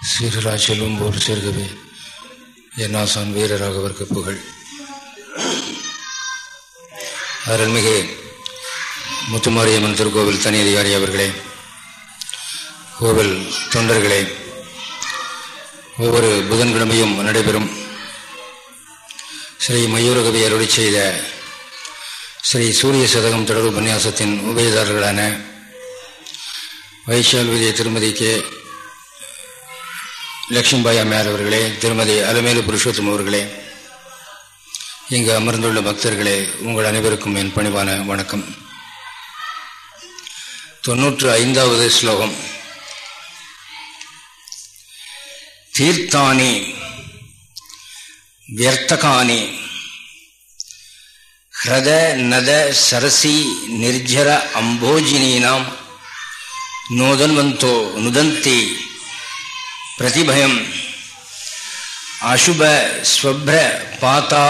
சீரரா செல்வம் போர் சேர்கவே என்னாசான் வீரராகவர்க்கு புகழ். அருள்மிகு முத்துமாரியம்மன் திருக்கோவில் தனி அதிகாரி அவர்களே கோவில் தொண்டர்களே ஒவ்வொரு புதன்கிழமையும் நடைபெறும் ஸ்ரீ மயூரகவி அருளி செய்த ஸ்ரீ சூரிய சதகம் தொடர்பு உபன்யாசத்தின் உபயதாரர்களான வைஷால் விஜய திருமதி கே. லட்சுமிபாய் அம்மையார் அவர்களே திருமதி அலமேலு புருஷோத்தம் அவர்களே இங்கு அமர்ந்துள்ள பக்தர்களே உங்கள் அனைவருக்கும் என் பணிவான வணக்கம். தொன்னூற்று ஐந்தாவது ஸ்லோகம். தீர்த்தானி வியர்த்தகானி ஹிரத நத சரசி நிர்ஜர அம்போஜினீனாம் நோதன்வந்தோ நுதந்தி பிரதிபயம். அசுப ஸ்வப்ர பாத்தா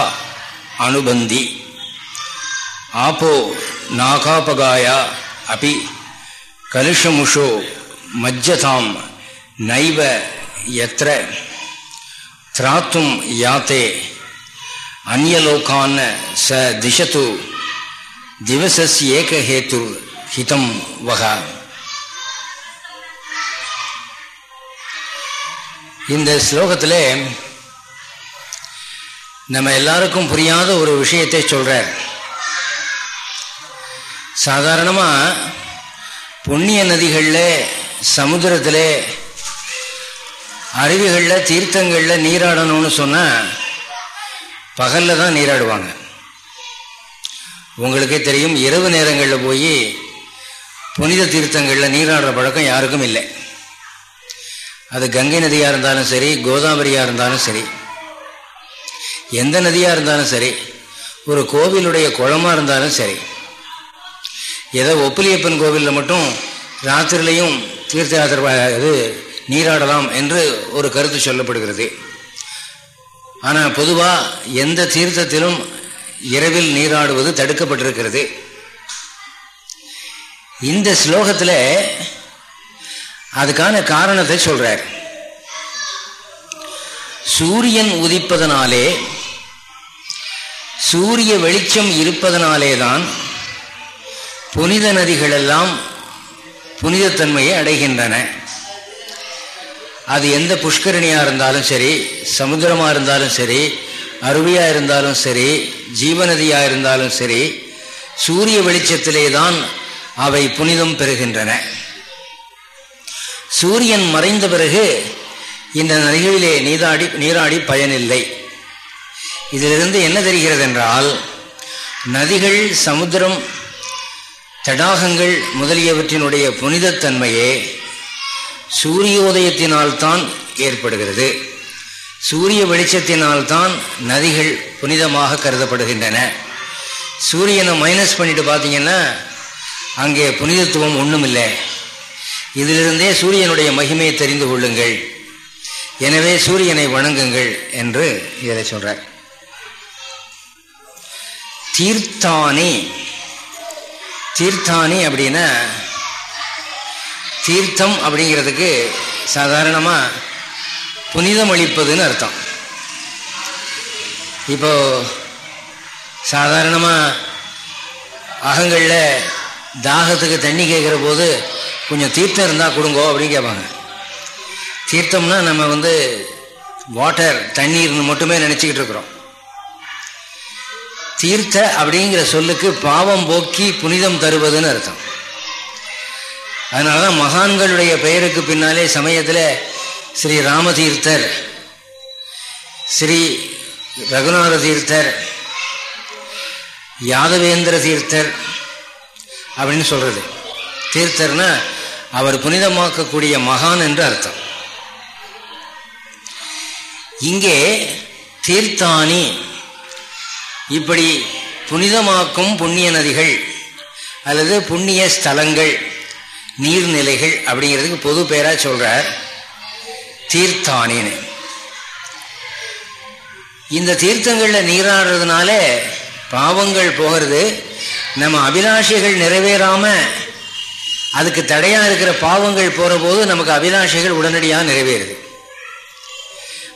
அனுபந்தி. ஆப்போ நாகாபகாயா அபி கலுஷமுஷோ மஜ்ஜதாம் நைவ எத்திர திராத்தும் யாத்தே அந்நியலோகான் ச திசத்து திவசஸ் ஏகஹேத்து ஹிதம் வகா. இந்த ஸ்லோகத்தில் நம்ம எல்லாருக்கும் புரியாத ஒரு விஷயத்தை சொல்கிறார் சாதாரணமாக புண்ணிய நதிகளில் சமுத்திரத்தில் அருவிகளில் தீர்த்தங்களில் நீராடணும்னு சொன்னால் பகலில் தான் நீராடுவாங்க. உங்களுக்கே தெரியும் இரவு நேரங்களில் போய் புனித தீர்த்தங்களில் நீராடுற பழக்கம் யாருக்கும் இல்லை. அது கங்கை நதியாக இருந்தாலும் சரி கோதாவரியாக இருந்தாலும் சரி. எந்த நதியாக இருந்தாலும் சரி ஒரு கோவிலுடைய குளமாக இருந்தாலும் சரி. ஏதோ ஒப்பிலியப்பன் கோவிலில் மட்டும் ராத்திரிலையும் தீர்த்த யாத்திரை இது நீராடலாம் என்று ஒரு கருத்து சொல்லப்படுகிறது. ஆனால் பொதுவாக எந்த தீர்த்தத்திலும் இரவில் நீராடுவது தடுக்கப்பட்டிருக்கிறது. இந்த ஸ்லோகத்தில் அதுக்கான காரணத்தை சொல்றார். சூரியன் உதிப்பதனாலே சூரிய வெளிச்சம் இருப்பதனாலே தான் புனித நதிகளெல்லாம் புனிதத்தன்மையை அடைகின்றன. அது எந்த புஷ்கரணியாக இருந்தாலும் சரி சமுத்திரமாக இருந்தாலும் சரி அருவியாக இருந்தாலும் சரி ஜீவநதியாக இருந்தாலும் சரி சூரிய வெளிச்சத்திலே தான் அவை புனிதம் பெறுகின்றன. சூரியன் மறைந்த பிறகு இந்த நதிகளிலே நீராடி நீராடி பயனில்லை. இதிலிருந்து என்ன தெரிகிறது என்றால் நதிகள் சமுத்திரம் தடாகங்கள் முதலியவற்றினுடைய புனிதத்தன்மையே சூரியோதயத்தினால்தான் ஏற்படுகிறது. சூரிய வெளிச்சத்தினால்தான் நதிகள் புனிதமாக கருதப்படுகின்றன. சூரியனை மைனஸ் பண்ணிட்டு பார்த்தீங்கன்னா அங்கே புனிதத்துவம் ஒன்றும் இல்லை இதிலிருந்தே சூரியனுடைய மகிமையை தெரிந்து கொள்ளுங்கள். எனவே சூரியனை வணங்குங்கள் என்று இதை சொல்றார். தீர்த்தானி தீர்த்தானி அப்படின்னா தீர்த்தம் அப்படிங்கிறதுக்கு சாதாரணமாக புனிதம் அளிப்பதுன்னு அர்த்தம். இப்போ சாதாரணமாக அகங்களில் தாகத்துக்கு தண்ணி கேட்குற போது கொஞ்சம் தீர்த்தம் இருந்தால் கொடுங்கோ அப்படின்னு கேட்பாங்க. தீர்த்தம்னா நம்ம வந்து வாட்டர் தண்ணீர்னு மட்டுமே நினச்சிக்கிட்டு இருக்கிறோம். தீர்த்த அப்படிங்கிற சொல்லுக்கு பாவம் போக்கி புனிதம் தருவதுன்னு அர்த்தம். அதனால தான் மகான்களுடைய பெயருக்கு பின்னாலே சமயத்தில் ஸ்ரீ ராமதீர்த்தர் ஸ்ரீ ரகுநாத தீர்த்தர் யாதவேந்திர தீர்த்தர் அப்படின்னு சொல்கிறது தீர்த்தர்னா அவர் புனிதமாக்கக்கூடிய மகான் என்று அர்த்தம். இங்கே தீர்த்தானி இப்படி புனிதமாக்கும் புண்ணிய நதிகள் அல்லது புண்ணிய ஸ்தலங்கள் நீர்நிலைகள் அப்படிங்கிறதுக்கு பொது பெயராக சொல்கிறார் தீர்த்தானின்னு இந்த தீர்த்தங்களில் நீராடுறதுனால பாவங்கள் போகிறது நம்ம அபிலாஷைகள் நிறைவேறாமல் அதுக்கு தடையா இருக்கிற பாவங்கள் போற போது நமக்கு அபிலாஷைகள் உடனடியாக நிறைவேறுது.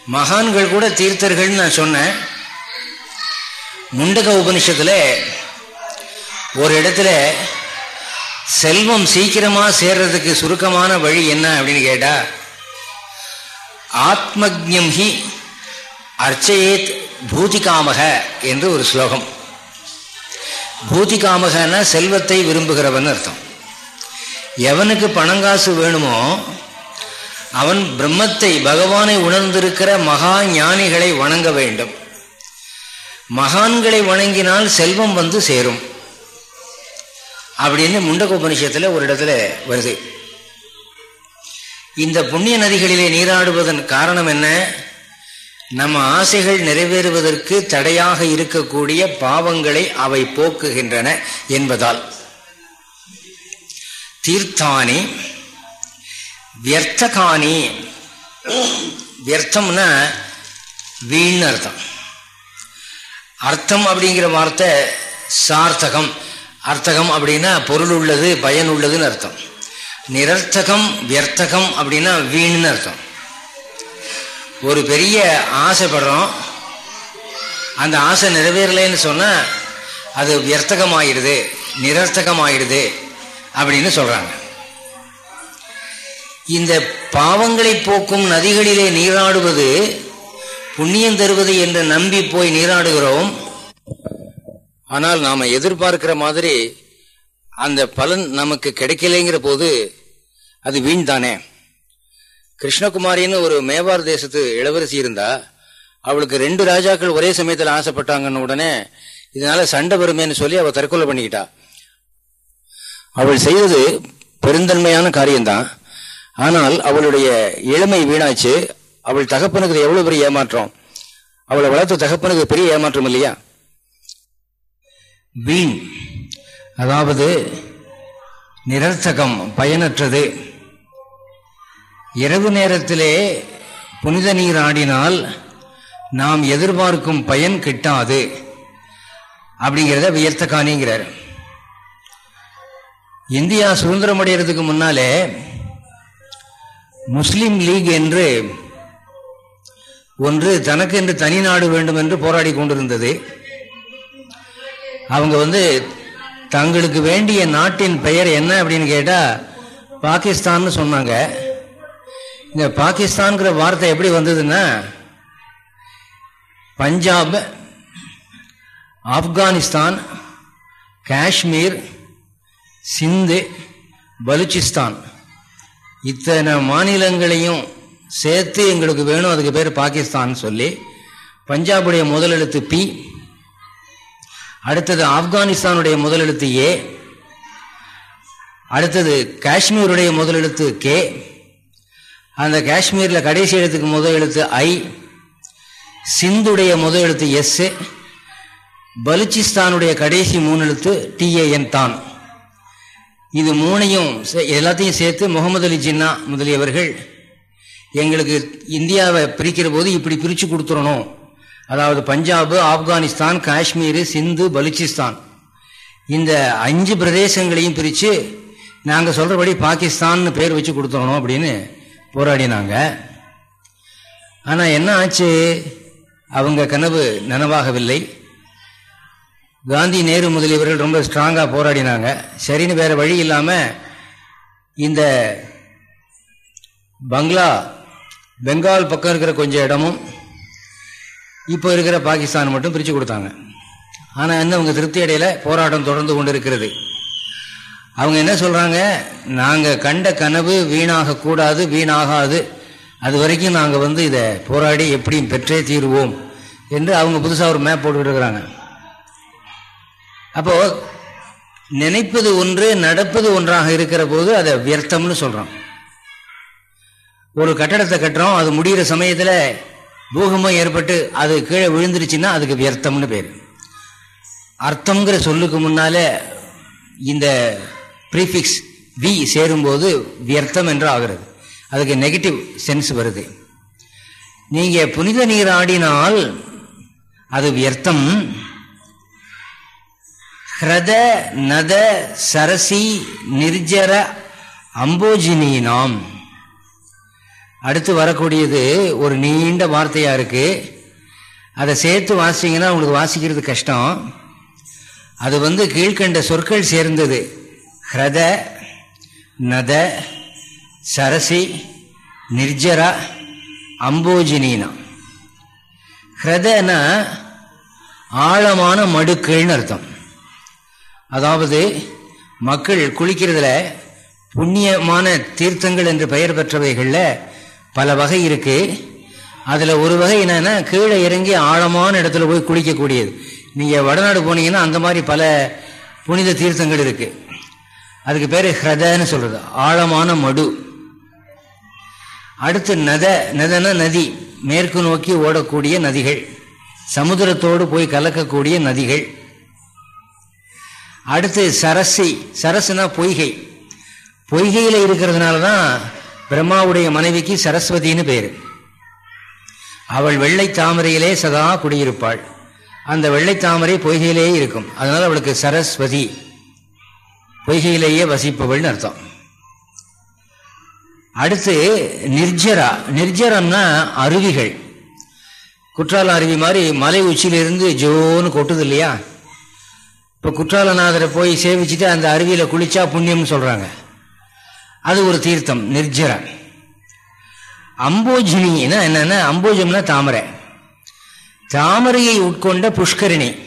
மகான்கள் கூட தீர்த்தர்கள்னு நான் சொன்னேன். முண்டக உபனிஷத்துல ஒரு இடத்துல செல்வம் சீக்கிரமா சேர்றதுக்கு சுருக்கமான வழி என்ன அப்படின்னு கேட்டா ஆத்மஜம் ஹி அர்ச்சயேத் பூதிகாமக என்று ஒரு ஸ்லோகம். பூதிகாமகன்னா செல்வத்தை விரும்புகிறவன் அர்த்தம். எவனுக்கு பணங்காசு வேணுமோ அவன் பிரம்மத்தை பகவானை உணர்ந்திருக்கிற மகா ஞானிகளை வணங்க வேண்டும். மகான்களை வணங்கினால் செல்வம் வந்து சேரும். அப்படின்னு முண்டக உபனிஷத்துல ஒரு இடத்துல வருது. இந்த புண்ணிய நதிகளிலே நீராடுவதன் காரணம் என்ன? நம்ம ஆசைகள் நிறைவேறுவதற்கு தடையாக இருக்கக்கூடிய பாவங்களை அவை போக்குகின்றன என்பதால். தீர்த்தானி? வியர்த்தகானி? வியர்த்தம்னா வீண் அர்த்தம் அர்த்தம் அப்படிங்கிற வார்த்தை சார்த்தகம். அர்த்தகம் அப்படின்னா பொருள் உள்ளது பயன் உள்ளதுன்னு அர்த்தம். நிரர்த்தகம் வியர்த்தகம் அப்படின்னா வீண்னு அர்த்தம். ஒரு பெரிய ஆசைப்படுறோம். அந்த ஆசை நிறைவேறலைன்னு சொன்னால் அது வியர்த்தகமாயிடுது நிரர்த்தகமாயிடுது. அப்படின்னு சொல்றாங்க. இந்த பாவங்களை போக்கும் நதிகளிலே நீராடுவது புண்ணியம் தருவது என்று நம்பி போய் நீராடுகிறோம். ஆனால் நாம எதிர்பார்க்கிற மாதிரி அந்த பலன் நமக்கு கிடைக்கலைங்கிற போது அது வீண் தானே கிருஷ்ணகுமாரின்னு ஒரு மேவார் தேசத்து இளவரசி இருந்தா அவளுக்கு ரெண்டு ராஜாக்கள் ஒரே சமயத்தில் ஆசைப்பட்டாங்கன்னு உடனே இதனால சண்டை வருமேன்னு சொல்லி அவள் தற்கொலை பண்ணிக்கிட்டா. அவள் செய்தது பெருந்தன்மையான காரியம்தான். ஆனால் அவளுடைய இளமை வீணாச்சு. அவள் தகப்பனுக்கு எவ்வளவு பெரிய ஏமாற்றம்? அவளை வளர்த்த தகப்பனுக்கு பெரிய ஏமாற்றம் இல்லையா? வீண் அதாவது நிரர்த்தகம் பயனற்றது. இரவு நேரத்திலே புனித நீர் ஆடினால் நாம் எதிர்பார்க்கும் பயன் கிட்டாது. அப்படிங்கிறத வியர்த்தகாணிங்கிறார் இந்தியா சுதந்திரம் அடைகிறதுக்கு முன்னாலே முஸ்லீம் லீக் என்று ஒன்று தனக்கு என்று தனி நாடு வேண்டும் என்று போராடி கொண்டிருந்தது. அவங்க வந்து தங்களுக்கு வேண்டிய நாட்டின் பெயர் என்ன அப்படின்னு கேட்டால் பாகிஸ்தான் சொன்னாங்க. இந்த பாகிஸ்தான்கிற வார்த்தை எப்படி வந்ததுன்னா பஞ்சாப் ஆப்கானிஸ்தான் காஷ்மீர் சிந்து பலுச்சிஸ்தான். இத்தனை மாநிலங்களையும் சேர்த்து எங்களுக்கு வேணும். அதுக்கு பேர் பாகிஸ்தான் சொல்லி பஞ்சாபுடைய முதலெழுத்து பி அடுத்தது ஆப்கானிஸ்தானுடைய முதலெழுத்து ஏ அடுத்தது காஷ்மீருடைய முதலெழுத்து கே அந்த காஷ்மீரில் கடைசி எழுத்துக்கு முதல் எழுத்து ஐ சிந்துடைய முதல் எழுத்து எஸ் பலுச்சிஸ்தானுடைய கடைசி மூணு எழுத்து டிஏஎன் தான். இது மூணையும் எல்லாத்தையும் சேர்த்து முகமது அலி ஜின்னா முதலியவர்கள் எங்களுக்கு இந்தியாவை பிரிக்கிற போது இப்படி பிரித்து கொடுத்துடணும். அதாவது பஞ்சாபு ஆப்கானிஸ்தான் காஷ்மீர் சிந்து பலுச்சிஸ்தான். இந்த அஞ்சு பிரதேசங்களையும் பிரித்து நாங்கள் சொல்கிறபடி பாகிஸ்தான் பேர் வச்சு கொடுத்துடணும் அப்படின்னு போராடினாங்க. ஆனால் என்ன ஆச்சு? அவங்க கனவு நனவாகவில்லை. காந்தி நேரு முதலியவர்கள் ரொம்ப ஸ்ட்ராங்காக போராடினாங்க. சரின்னு வேற வழி இல்லாமல் இந்த பங்களா பெங்கால் பக்கம் இருக்கிற கொஞ்சம் இடமும் இப்போ இருக்கிற பாகிஸ்தான் மட்டும் பிரித்து கொடுத்தாங்க. ஆனால் இன்னும் அவங்க திருப்தி அடையில போராட்டம் தொடர்ந்து கொண்டு இருக்கிறது அவங்க என்ன சொல்கிறாங்க நாங்கள் கண்ட கனவு வீணாக கூடாது வீணாகாது. அது வரைக்கும் நாங்கள் வந்து இதை போராடி எப்படியும் பெற்றே தீருவோம் என்று அவங்க புதுசாக ஒரு மேப் போட்டுக்கிட்டு இருக்கிறாங்க. அப்போ நினைப்பது ஒன்று நடப்பது ஒன்றாக இருக்கிற போது அதை வியர்த்தம்னு சொல்றோம். ஒரு கட்டடத்தை கட்டுறோம் அது முடிகிற சமயத்தில் பூகமும் ஏற்பட்டு அது கீழே விழுந்துருச்சுன்னா அதுக்கு வியர்த்தம்னு பேர். அர்த்தம்ங்கிற சொல்லுக்கு முன்னால இந்த ப்ரீஃபிக்ஸ் வி சேரும்போது வியர்த்தம் என்று ஆகிறது. அதுக்கு நெகட்டிவ் சென்ஸ் வருது. நீங்கள் புனித நீர் ஆடினால் அது வியர்த்தம் ஹிரத நத சரசி நிர்ஜர அம்போஜினீனாம் அடுத்து வரக்கூடியது ஒரு நீண்ட வார்த்தையா இருக்கு. அதை சேர்த்து வாசிங்கன்னா உங்களுக்கு வாசிக்கிறது கஷ்டம். அது வந்து கீழ்கண்ட சொற்கள் சேர்ந்தது. ஹிரத நத சரசி நிர்ஜரா அம்போஜினா ஹிரதனா ஆழமான மடுக்கள்னு அர்த்தம். அதாவது மக்கள் குளிக்கிறதுல புண்ணியமான தீர்த்தங்கள் என்று பெயர் பெற்றவைகளில் பல வகை இருக்கு. அதில் ஒரு வகை என்னன்னா கீழே இறங்கி ஆழமான இடத்துல போய் குளிக்கக்கூடியது. நீங்கள் வடநாடு போனீங்கன்னா அந்த மாதிரி பல புனித தீர்த்தங்கள் இருக்கு. அதுக்கு பேர் ஹிரதன்னு சொல்றது. ஆழமான மடு. அடுத்து நத. நதன நதி. மேற்கு நோக்கி ஓடக்கூடிய நதிகள். சமுதிரத்தோடு போய் கலக்கக்கூடிய நதிகள். அடுத்து சரசி சரசுனா பொய்கை. பொய்கையில் இருக்கிறதுனால தான் பிரம்மாவுடைய மனைவிக்கு சரஸ்வதினு பேர். அவள் வெள்ளை தாமரையிலே சதா குடியிருப்பாள். அந்த வெள்ளை தாமரை பொய்கையிலேயே இருக்கும். அதனால் அவளுக்கு சரஸ்வதி. பொய்கையிலேயே வசிப்பவள்னு அர்த்தம். அடுத்து நிர்ஜரா. நிர்ஜரம்னா அருவிகள். குற்றால அருவி மாதிரி மலை உச்சியிலிருந்து ஜோன்னு கொட்டுது இல்லையா? இப்போ குற்றாலநாதரை போய் சேவிச்சுட்டு அந்த அருவியில் குளிச்சா புண்ணியம்னு சொல்கிறாங்க அது ஒரு தீர்த்தம் நிர்ஜரா அம்போஜினின்னா என்னென்னா அம்போஜம்னா தாமரை. தாமரையை உட்கொண்ட புஷ்கரிணி.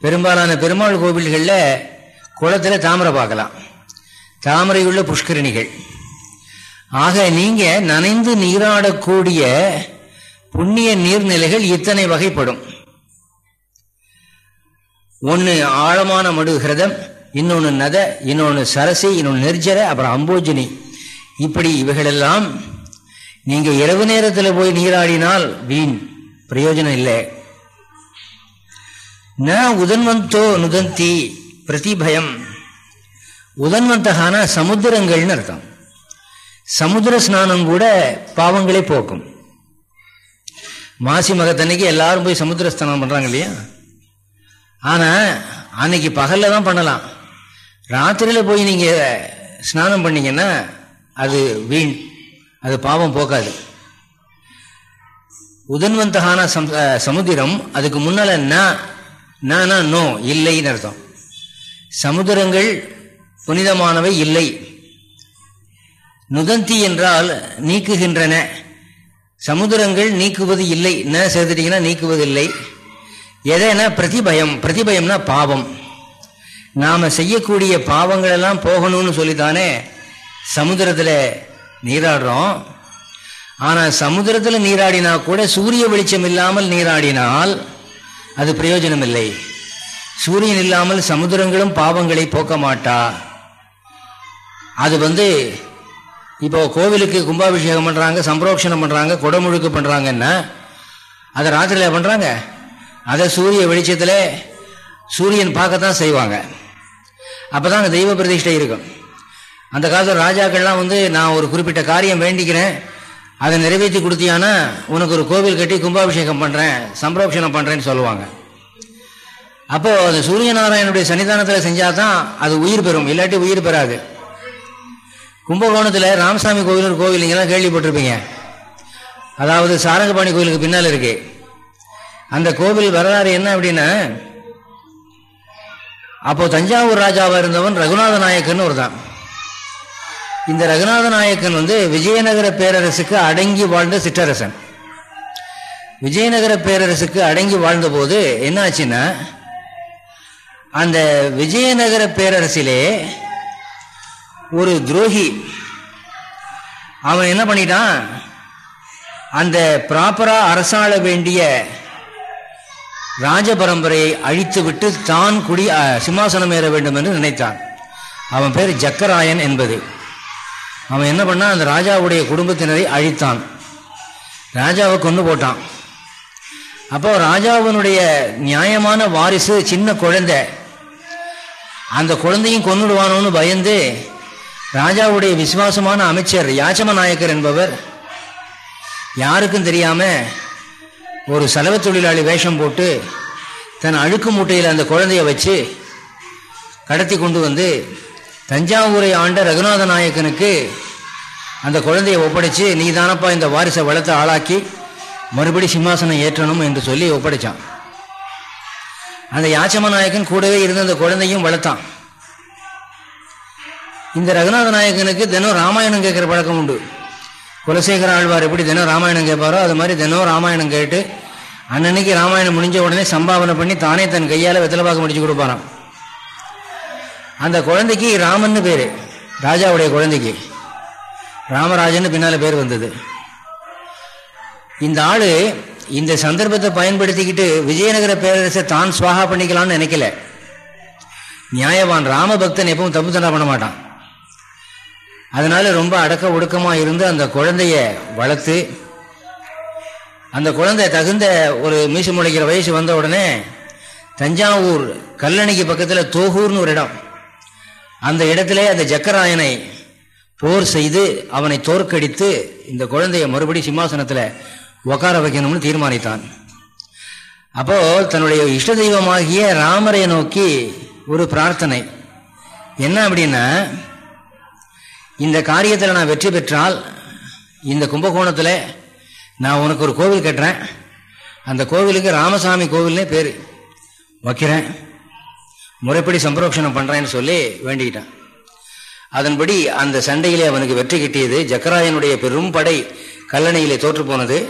பெரும்பாலான பெருமாள் கோவில்களில் குளத்தில் தாமரை பார்க்கலாம். தாமரை உள்ள ஆக நீங்கள் நனைந்து நீராடக்கூடிய புண்ணிய நீர்நிலைகள் இத்தனை வகைப்படும். ஒன்று ஆழமான மடுகிரதம் இன்னொன்று நத இன்னொன்று சரசி இன்னொன்று நெர்ஜர அப்புறம் அம்போஜினி. இப்படி இவைகளெல்லாம் நீங்க இரவு நேரத்தில் போய் நீராடினால் வீண் பிரயோஜனம் இல்லை. ந உதன்வந்தோ நுதந்தி பிரதிபயம். உதன்வந்தகான சமுத்திரங்கள்னு அர்த்தம். சமுத்திர ஸ்நானம் கூட பாவங்களை போக்கும். மாசி மகத்தன்னைக்கு எல்லாரும் போய் சமுத்திர ஸ்நானம் பண்றாங்க இல்லையா? ஆனா அன்னைக்கு பகல்ல தான் பண்ணலாம். ராத்திரியில போய் நீங்க ஸ்நானம் பண்ணீங்கன்னா அது வீண். அது பாவம் போக்காது. உதன்வந்தகான சமுதிரம் அதுக்கு முன்னால நானா நோ இல்லைன்னு அர்த்தம். சமுதிரங்கள் புனிதமானவை இல்லை. நுதந்தி என்றால் நீக்குகின்றன. சமுதிரங்கள் நீக்குவது இல்லை. என்ன சேர்த்துட்டீங்கன்னா நீக்குவது இல்லை எதைனா பிரதிபயம். பிரதிபயம்னா பாவம். நாம் செய்யக்கூடிய பாவங்களெல்லாம் போகணும்னு சொல்லித்தானே சமுதிரத்தில் நீராடுறோம். ஆனால் சமுதிரத்தில் நீராடினா கூட சூரிய வெளிச்சம் இல்லாமல் நீராடினால் அது பிரயோஜனம் இல்லை சூரியன் இல்லாமல் சமுதிரங்களும் பாவங்களை போக்க மாட்டா. அது வந்து இப்போ கோவிலுக்கு கும்பாபிஷேகம் பண்ணுறாங்க சம்பரோக்ஷணம் பண்ணுறாங்க குடமுழுக்கு பண்ணுறாங்கன்னா அதை ராத்திரியில் பண்ணுறாங்க அதை சூரிய வெளிச்சத்தில் சூரியன் பார்க்கத்தான் செய்வாங்க. அப்போதான் அந்த தெய்வ பிரதிஷ்டை இருக்கும். அந்த காலத்தில் ராஜாக்கள்லாம் வந்து நான் ஒரு குறிப்பிட்ட காரியம் வேண்டிக்கிறேன். அதை நிறைவேற்றி கொடுத்தியானா உனக்கு ஒரு கோவில் கட்டி கும்பாபிஷேகம் பண்ணுறேன் சம்பரோக்ஷணம் பண்ணுறேன்னு சொல்லுவாங்க. அப்போது அந்த சூரியநாராயணனுடைய சன்னிதானத்தில் சன்னிதானத்தில் செஞ்சாதான் அது உயிர் பெறும். இல்லாட்டி உயிர் பெறாது. கும்பகோணத்தில் ராமசாமி கோவில் ஒரு கோவில் நீங்கள்லாம் கேள்விப்பட்டிருப்பீங்க. அதாவது சாரங்கபாணி கோவிலுக்கு பின்னால் இருக்குது அந்த கோவில் வரலாறு என்ன அப்படின்னா அப்போ தஞ்சாவூர் ராஜாவா இருந்தவன் ரகுநாத நாயக்கன் ஒரு தான் இந்த ரகுநாத நாயக்கன் வந்து விஜயநகர பேரரசுக்கு அடங்கி வாழ்ந்த சிற்றரசன். விஜயநகர பேரரசுக்கு அடங்கி வாழ்ந்த போது என்னாச்சுன்னா அந்த விஜயநகர பேரரசிலே ஒரு துரோகி அவன் என்ன பண்ணிட்டான்? அந்த ப்ராப்பரா அரசாள வேண்டிய ராஜ பரம்பரையை அழித்து விட்டு தான் குடி சிம்மாசனம் ஏற வேண்டும் என்று நினைத்தான். அவன் பேர் ஜக்கராயன் என்பது. அவன் என்ன பண்ணான்? அந்த ராஜாவுடைய குடும்பத்தினரை அழித்தான். ராஜாவை கொண்டு போட்டான். அப்போ ராஜாவினுடைய நியாயமான வாரிசு சின்ன குழந்தை அந்த குழந்தையும் கொண்டுடுவானோன்னு பயந்து ராஜாவுடைய விசுவாசமான அமைச்சர் யாச்சம நாயக்கர் என்பவர் யாருக்கும் தெரியாமல் ஒரு செலவு தொழிலாளி வேஷம் போட்டு தன் அழுக்கு மூட்டையில் அந்த குழந்தைய வச்சு கடத்தி கொண்டு வந்து தஞ்சாவூரை ஆண்ட ரகுநாத நாயக்கனுக்கு அந்த குழந்தையை ஒப்படைச்சு நீ தானப்பா இந்த வாரிசை வளர்த்து ஆளாக்கி மறுபடி சிம்மாசனம் ஏற்றணும் என்று சொல்லி ஒப்படைச்சான். அந்த யாச்சம நாயக்கன் கூடவே இருந்த அந்த குழந்தையும் வளர்த்தான். இந்த ரகுநாத நாயக்கனுக்கு தினம் ராமாயணம் கேட்குற பழக்கம் உண்டு. குலசேகர ஆழ்வார் எப்படி தினம் ராமாயணம் கேட்பாரோ அது மாதிரி தினம் ராமாயணம் கேட்டு அன்னன்னைக்கு ராமாயணம் முடிஞ்ச உடனே சம்பாவனை பண்ணி தானே தன் கையால் வெத்தலைப்பாக்கம் முடிச்சு கொடுப்பாராம். அந்த குழந்தைக்கு ராமன்னு பேர். ராஜாவுடைய குழந்தைக்கு. ராமராஜன் பின்னால் பேர் வந்தது. இந்த ஆள் இந்த சந்தர்ப்பத்தை பயன்படுத்திக்கிட்டு விஜயநகர பேரரசை தான் சுவாகா பண்ணிக்கலாம்னு நினைக்கல. நியாயவான் ராமபக்தன் எப்பவும் தப்பு தண்டா பண்ண மாட்டான். அதனால ரொம்ப அடக்க ஒடுக்கமா இருந்து அந்த குழந்தைய வளர்த்து அந்த குழந்தை தகுந்த ஒரு மீசு முளைக்கிற வயசு வந்த உடனே தஞ்சாவூர் கல்லணைக்கு பக்கத்தில் தோகூர்னு ஒரு இடம். அந்த இடத்துல அந்த ஜக்கராயனை போர் செய்து அவனை தோற்கடித்து இந்த குழந்தைய மறுபடி சிம்மாசனத்தில் உக்கார வைக்கணும்னு தீர்மானித்தான். அப்போ தன்னுடைய இஷ்ட தெய்வமாகிய ராமரை நோக்கி ஒரு பிரார்த்தனை. என்ன அப்படின்னா இந்த காரியத்தில் நான் வெற்றி பெற்றால் இந்த கும்பகோணத்தில் நான் உனக்கு ஒரு கோவில் கட்டுறேன். அந்த கோவிலுக்கு ராமசாமி கோவில்னே பேர். வைக்கிறேன். முறைப்படி சம்பரோக்ஷணம் பண்ணுறேன்னு சொல்லி வேண்டிக்கிட்டான். அதன்படி அந்த சண்டையிலே அவனுக்கு வெற்றி கிட்டியது. ஜக்கராயனுடைய பெரும் படை கல்லணையிலே தோற்று போனது.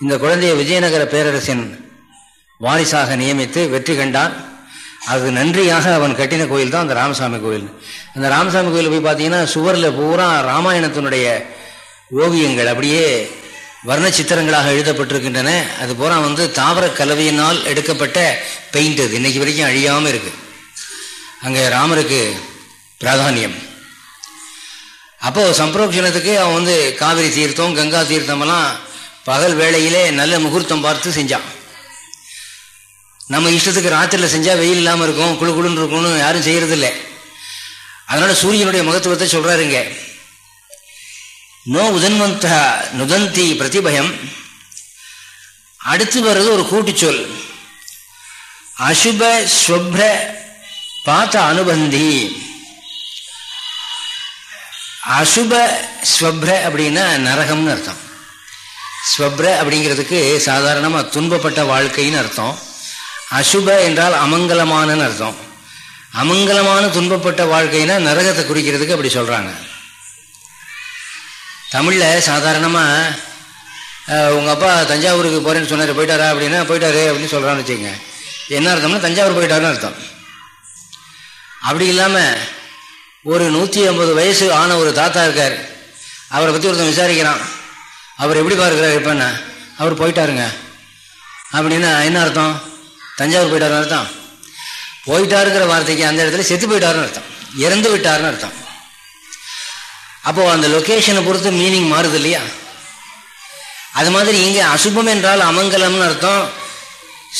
இந்த குழந்தையை விஜயநகர பேரரசின் வாரிசாக நியமித்து வெற்றி கண்டான். அது நன்றியாக அவன் கட்டின கோயில் தான் அந்த ராமசாமி கோயில். அந்த ராமசாமி கோயில் போய் பார்த்தீங்கன்னா சுவரில் பூரா ராமாயணத்தினுடைய ஓவியங்கள் அப்படியே வர்ண சித்திரங்களாக எழுதப்பட்டிருக்கின்றன. அது பூரா வந்து தாவர கலவையினால் எடுக்கப்பட்ட பெயிண்ட் அது. இன்னைக்கு வரைக்கும் அழியாமல் இருக்கு. அங்கே ராமருக்கு பிராதானியம். அப்போ சம்பரோக்ஷணத்துக்கு அவன் வந்து காவிரி தீர்த்தம் கங்கா தீர்த்தமெல்லாம் பகல் வேளையிலே நல்ல முகூர்த்தம் பார்த்து செஞ்சான். நம்ம இஷ்டத்துக்கு ராத்திரியில் செஞ்சால் வெயில் இல்லாமல் இருக்கும் குழு குழுன்னு இருக்கும்னு யாரும் செய்கிறதில்ல அதனால சூரியனுடைய மகத்துவத்தை சொல்றாருங்க. நோ உதன்வந்த நுதந்தி பிரதிபயம். அடுத்து வர்றது ஒரு கூட்டுச்சொல் அசுப ஸ்வப்ர பாத்த அனுபந்தி. அசுப ஸ்வப்ர அப்படின்னா நரகம்னு அர்த்தம். ஸ்வப்ர அப்படிங்கிறதுக்கு சாதாரணமாக துன்பப்பட்ட வாழ்க்கைன்னு அர்த்தம். அசுப என்றால் அமங்கலமானன்னு அர்த்தம். அமங்கலமான துன்பப்பட்ட வாழ்க்கைனா நரகத்தை குறிக்கிறதுக்கு அப்படி சொல்கிறாங்க தமிழில் சாதாரணமாக உங்கள் அப்பா தஞ்சாவூருக்கு போகிறேன்னு சொன்னார் போயிட்டாரா அப்படின்னா போயிட்டாரு அப்படின்னு சொல்கிறான்னு வச்சுக்கோங்க. என்ன அர்த்தம்னா தஞ்சாவூர் போயிட்டாருன்னு அர்த்தம். அப்படி இல்லாமல் ஒரு நூற்றி ஐம்பது வயசு ஆன ஒரு தாத்தா இருக்கார். அவரை பற்றி ஒருத்தன் விசாரிக்கிறான். அவர் எப்படி பார்க்குறாரு இப்போன்னா அவர் போயிட்டாருங்க. அப்படின்னா என்ன அர்த்தம்? தஞ்சாவூர் போயிட்டாருன்னு அர்த்தம். போயிட்டாருங்கிற வார்த்தைக்கு அந்த இடத்துல செத்து போயிட்டாருன்னு அர்த்தம். இறந்து விட்டாருன்னு அர்த்தம். அப்போ அந்த லொக்கேஷனை பொறுத்து மீனிங் மாறுது இல்லையா? அது மாதிரி இங்கே அசுபம் என்றால் அமங்கலம்னு அர்த்தம்.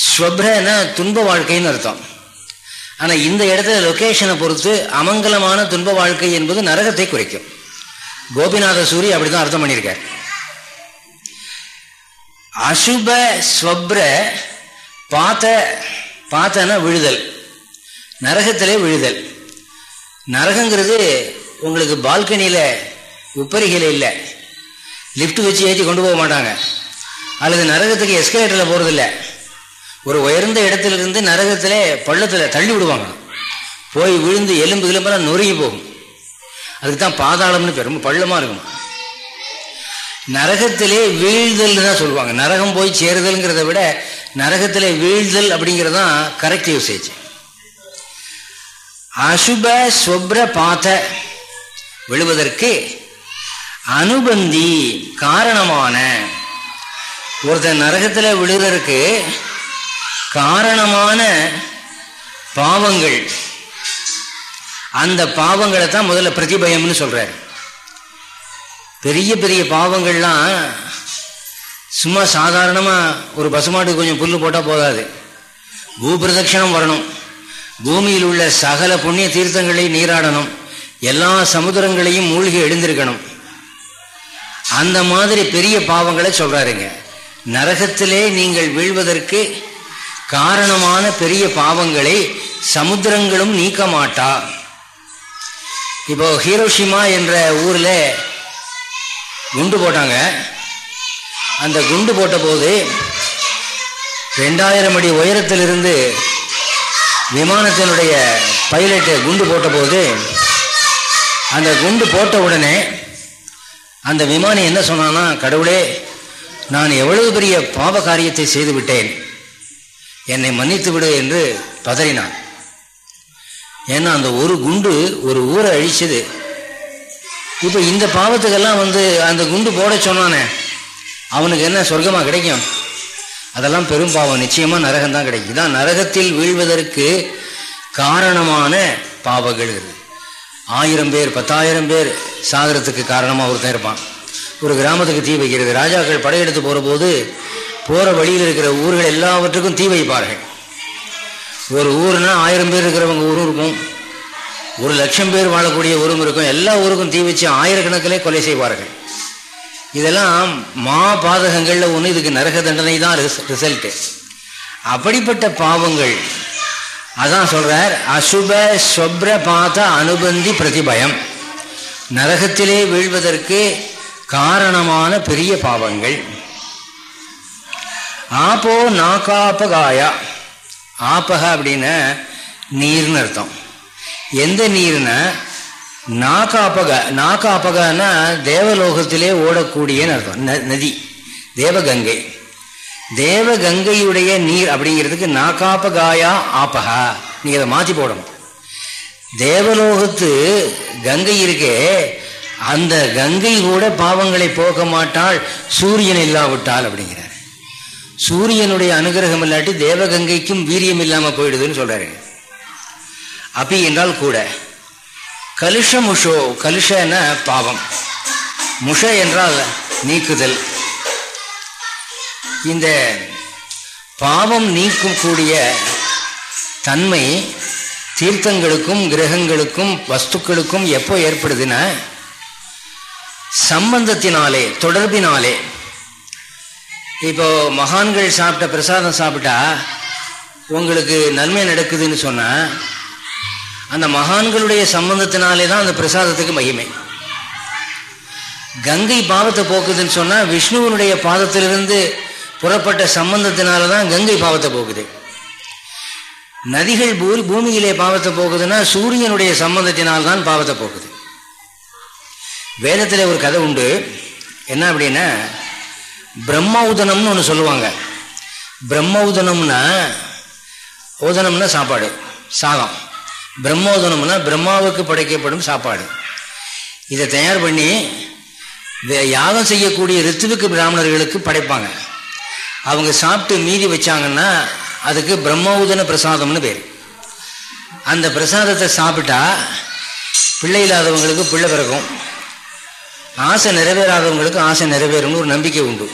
ஸ்வப்ரனா துன்ப வாழ்க்கைன்னு அர்த்தம். ஆனால் இந்த இடத்துல லொக்கேஷனை பொறுத்து அமங்கலமான துன்ப வாழ்க்கை என்பது நரகத்தை குறைக்கும். கோபிநாத சூரி அப்படிதான் அர்த்தம் பண்ணியிருக்கார். அசுப ஸ்வப்ர பாத்த பார்த்தனா விழுதல். நரகத்திலே விழுதல். நரகங்கிறது உங்களுக்கு பால்கனியில் உப்பரிகையில் இல்லை. லிஃப்ட் வச்சு ஏற்றி கொண்டு போக மாட்டாங்க. அல்லது நரகத்துக்கு எஸ்கலேட்டரில் போகிறதில்ல ஒரு உயர்ந்த இடத்துலேருந்து நரகத்தில் பள்ளத்தில் தள்ளி விடுவாங்க. போய் விழுந்து எலும்பு கிளம்பெல்லாம் நொறுங்கி போகும். அதுக்கு தான் பாதாளம்னு பேர். ரொம்ப பள்ளமாக இருக்கும். நரகத்திலே வீழ்தல் தான் சொல்லுவாங்க. நரகம் போய் சேருதல்ங்கிறத விட நரகத்திலே வீழ்தல் அப்படிங்கிறது தான் கரெக்ட் யூசேஜ் அசுப சொப்ர பாத்த விழுவதற்கு அனுபந்தி காரணமான ஒருத்தர் நரகத்தில் விழுறதுக்கு காரணமான பாவங்கள். அந்த பாவங்களை தான் முதல்ல பிரதிபயம்னு சொல்கிறார் பெரிய பெரிய பாவங்கள்லாம் சும்மா சாதாரணமாக ஒரு பசுமாட்டுக்கு கொஞ்சம் புல் போட்டால் போதாது. பூபிரதட்சணம் வரணும். பூமியில் உள்ள சகல புண்ணிய தீர்த்தங்களை நீராடணும். எல்லா சமுதிரங்களையும் மூழ்கி எழுந்திருக்கணும். அந்த மாதிரி பெரிய பாவங்களை சொல்கிறாருங்க நரகத்திலே நீங்கள் வீழ்வதற்கு காரணமான பெரிய பாவங்களை சமுத்திரங்களும் நீக்க மாட்டா இப்போ ஹீரோஷிமா என்ற ஊரில் குண்டு போட்டாங்க. அந்த குண்டு போட்ட போது ரெண்டாயிரம் அடி உயரத்திலிருந்து விமானத்தினுடைய பைலட்டு குண்டு போட்ட போது அந்த குண்டு போட்ட உடனே அந்த விமானி என்ன சொன்னான்னா கடவுளே நான் எவ்வளவு பெரிய பாவ காரியத்தை செய்துவிட்டேன் என்னை மன்னித்து விடு என்று பதறினான். ஏன்னா அந்த ஒரு குண்டு ஒரு ஊரை அழிச்சது. இப்போ இந்த பாவத்துக்கெல்லாம் வந்து அந்த குண்டு போட சொன்னானே அவனுக்கு என்ன சொர்க்கமாக கிடைக்கும்? அதெல்லாம் பெரும் பாவம் நிச்சயமாக நரகம் தான் கிடைக்கும். இதான் நரகத்தில் வீழ்வதற்கு காரணமான பாவங்கள் இருக்குது ஆயிரம் பேர் பத்தாயிரம் பேர் சாகரத்துக்கு காரணமாக ஒருத்தன் இருப்பான். ஒரு கிராமத்துக்கு தீ வைக்கிறது. ராஜாக்கள் படையெடுத்து போகிற போது போகிற வழியில் இருக்கிற ஊர்கள் எல்லாவற்றுக்கும் தீ வைப்பார்கள். ஒரு ஊர்னால் ஆயிரம் பேர் இருக்கிறவங்க ஊரும் இருக்கும் ஒரு லட்சம் பேர் வாழக்கூடிய ஊரும் இருக்கும். எல்லா ஊருக்கும் தீ வச்சு ஆயிரக்கணக்கிலே கொலை செய்வார்கள். இதெல்லாம் மா பாதகங்களில் ஒன்று இதுக்கு நரக தண்டனை தான் ரிசல்ட்டு அப்படிப்பட்ட பாவங்கள் அதான் சொல்கிறார் அசுப சொப்ர பாத அனுபந்தி பிரதிபயம். நரகத்திலே வீழ்வதற்கு காரணமான பெரிய பாவங்கள். ஆப்போ நாக்காப்பகாயா ஆப்பக அப்படின்னா நீர்னு அர்த்தம். எந்த நீர்னா நாகாப்பக நாகாப்பகன்னா தேவலோகத்திலே ஓடக்கூடியன்னு அர்த்தம்? நதி தேவகங்கை. தேவகங்கையுடைய நீர் அப்படிங்கிறதுக்கு நாகாப்பகாயா ஆப்பகா நீங்க அதை மாற்றி போடணும். தேவலோகத்து கங்கை இருக்கே அந்த கங்கை கூட பாவங்களை போக மாட்டாள் சூரியன் இல்லாவிட்டால் அப்படிங்கிறார். சூரியனுடைய அனுகிரகம் இல்லாட்டி தேவகங்கைக்கும் வீரியம் இல்லாமல் போயிடுதுன்னு சொல்றாரு. அப்பி என்றால் கூட. கலுஷ முஷோ கலுஷன பாவம். முஷ என்றால் நீக்குதல். இந்த பாவம் நீக்கக்கூடிய தன்மை தீர்த்தங்களுக்கும் கிரகங்களுக்கும் வஸ்துக்களுக்கும் எப்போ ஏற்படுதுன்னா சம்பந்தத்தினாலே தொடர்பினாலே. இப்போ மகான்கள் சாப்பிட்ட பிரசாதம் சாப்பிட்டா உங்களுக்கு நன்மை நடக்குதுன்னு சொன்னால் அந்த மகான்களுடைய சம்பந்தத்தினாலே தான் அந்த பிரசாதத்துக்கு மகிமை. கங்கை பாவத்தை போக்குதுன்னு சொன்னால் விஷ்ணுவனுடைய பாதத்திலிருந்து புறப்பட்ட சம்பந்தத்தினால தான் கங்கை பாவத்தை போக்குது. நதிகள் பூ பூமியிலே பாவத்தை போக்குதுன்னா சூரியனுடைய சம்பந்தத்தினால்தான் பாவத்தை போக்குது. வேதத்தில் ஒரு கதை உண்டு. என்ன அப்படின்னா பிரம்ம உதனம்னு ஒன்று சொல்லுவாங்க. பிரம்மௌதனம்னா உதனம்னா சாப்பாடு சாதம் பிரம்மோதனம்னா பிரம்மாவுக்கு படைக்கப்படும் சாப்பாடு. இதை தயார் பண்ணி யாகம் செய்யக்கூடிய ரித்துவுக்கு பிராமணர்களுக்கு படைப்பாங்க. அவங்க சாப்பிட்டு மீதி வச்சாங்கன்னா அதுக்கு பிரம்மோதன பிரசாதம்னு பேர். அந்த பிரசாதத்தை சாப்பிட்டா பிள்ளை இல்லாதவங்களுக்கு பிள்ளை பிறக்கும். ஆசை நிறைவேறாதவங்களுக்கு ஆசை நிறைவேறும்னு ஒரு நம்பிக்கை உண்டு.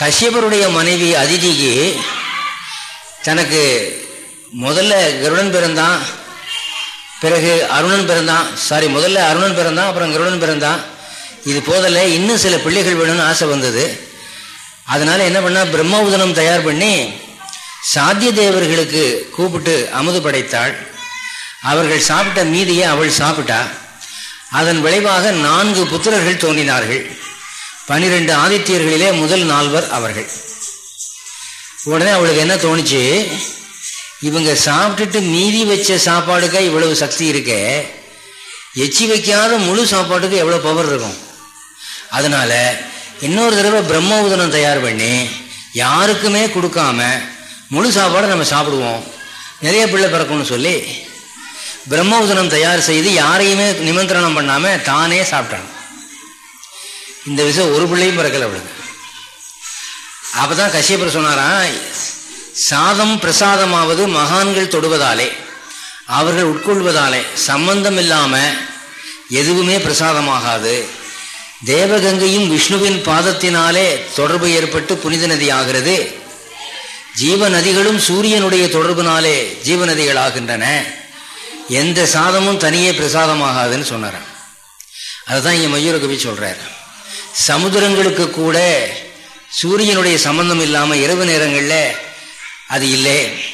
கஷ்யபருடைய மனைவி அதிதிக்கு தனக்கு முதல்ல கருடன் பிறந்தான் பிறகு அருணன் பிறந்தான் சாரி முதல்ல அருணன் பிறந்தான் அப்புறம் கருடன் பிறந்தான். இது போதில் இன்னும் சில பிள்ளைகள் வேணும்னு ஆசை வந்தது. அதனால் என்ன பண்ணால் பிரம்மபுதனம் தயார் பண்ணி சாத்திய தேவர்களுக்கு கூப்பிட்டு அமுது படைத்தாள். அவர்கள் சாப்பிட்ட மீதியை அவள் சாப்பிட்டா. அதன் விளைவாக நான்கு புத்திரர்கள் தோன்றினார்கள். பனிரெண்டு ஆதித்யர்களிலே முதல் நால்வர் அவர்கள். உடனே அவளுக்கு என்ன தோணுச்சு? இவங்க சாப்பிட்டுட்டு மீதி வச்ச சாப்பாடுக்கா இவ்வளவு சக்தி இருக்கு? எச்சி வைக்காத முழு சாப்பாட்டுக்கு எவ்வளோ பவர் இருக்கும்? அதனால இன்னொரு தடவை பிரம்மோதனம் தயார் பண்ணி யாருக்குமே கொடுக்காம முழு சாப்பாடை நம்ம சாப்பிடுவோம். நிறைய பிள்ளை பிறக்கும்னு சொல்லி பிரம்மோதனம் தயார் செய்து யாரையுமே நிமந்திரணம் பண்ணாமல் தானே சாப்பிட்டாங்க. இந்த விஷயம் ஒரு பிள்ளையும் பிறக்கல அவளுக்கு. அப்பதான் கஷ்யப்பர் சொன்னாராம் சாதம் பிரசாதமாவது மகான்கள் தொடுவதாலே அவர்கள் உட்கொள்வதாலே சம்பந்தம் இல்லாமல் எதுவுமே பிரசாதமாகாது. தேவகங்கையும் விஷ்ணுவின் பாதத்தினாலே தொடர்பு ஏற்பட்டு புனித நதி ஆகிறது. ஜீவ நதிகளும் சூரியனுடைய தொடர்புனாலே ஜீவ நதிகள் ஆகின்றன எந்த சாதமும் தனியே பிரசாதமாகாதுன்னு சொன்னார் அதுதான் இங்கே மயூர கவி சொல்றார். சமுதிரங்களுக்கு கூட சூரியனுடைய சம்பந்தம் இல்லாமல் இரவு நேரங்களில் அது இல்லை.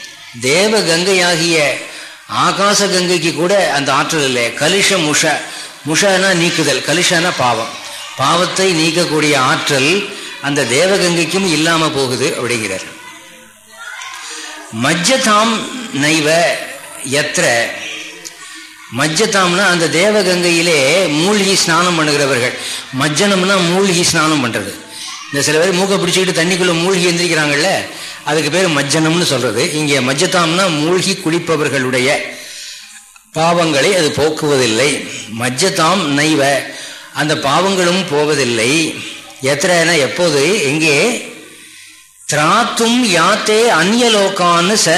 தேவ கங்கையாகிய ஆகாச கங்கைக்கு கூட அந்த ஆற்றல் இல்லை. கலிஷ முஷ. முஷனா நீக்குதல். கலிஷனா பாவம். பாவத்தை நீக்கக்கூடிய ஆற்றல் அந்த தேவகங்கைக்கும் இல்லாம போகுது அப்படிங்கிறார். மஜ்ஜதாம் நைவ எத்திர மஜ்ஜதாம்னா அந்த தேவகங்கையிலே மூழ்கி ஸ்நானம் பண்ணுகிறவர்கள். மஜ்ஜனம்னா மூழ்கி ஸ்நானம் பண்றது. இந்த சில பேர் மூக்க பிடிச்சிக்கிட்டு தண்ணிக்குள்ள மூழ்கி எந்திரிக்கிறாங்கல்ல அதுக்கு பேர் மஜ்ஜனம்னு சொல்றது. இங்கே மஜ்ஜதாம்னா மூழ்கி குளிப்பவர்களுடைய பாவங்களை அது போக்குவதில்லை. மஜ்ஜதாம் நைவ அந்த பாவங்களும் போவதில்லை. எத்தனை எப்போது? எங்கே? திராத்தும் யாத்தே அந்நியலோகான்னு ச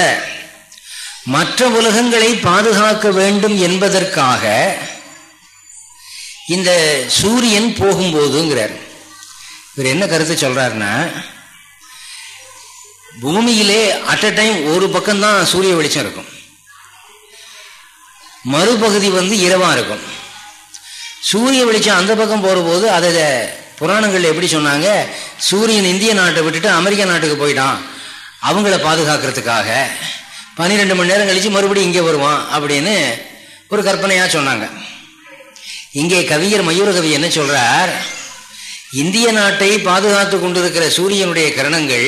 மற்ற உலகங்களை பாதுகாக்க வேண்டும் என்பதற்காக இந்த சூரியன் போகும்போதுங்கிறார். இவர் என்ன கருத்து சொல்றாருன்னா பூமியிலே அட் அ டைம் ஒரு பக்கம்தான் சூரிய வெளிச்சம் இருக்கும். மறுபகுதி வந்து இரவா இருக்கும். சூரிய வெளிச்சம் அந்த பக்கம் போகும்போது அதை புராணங்கள் எப்படி சொன்னாங்க? சூரியன் இந்திய நாட்டை விட்டுட்டு அமெரிக்கா நாட்டுக்கு போயிட்டான். அவங்கள பாதுகாக்கிறதுக்காக பன்னிரெண்டு மணி நேரம் கழித்து மறுபடியும் இங்கே வருவான் அப்படின்னு ஒரு கற்பனையாக சொன்னாங்க. இங்கே கவிஞர் மயூரகவி என்ன சொல்கிறார் இந்திய நாட்டை பாதுகாத்து கொண்டிருக்கிற சூரியனுடைய கிரணங்கள்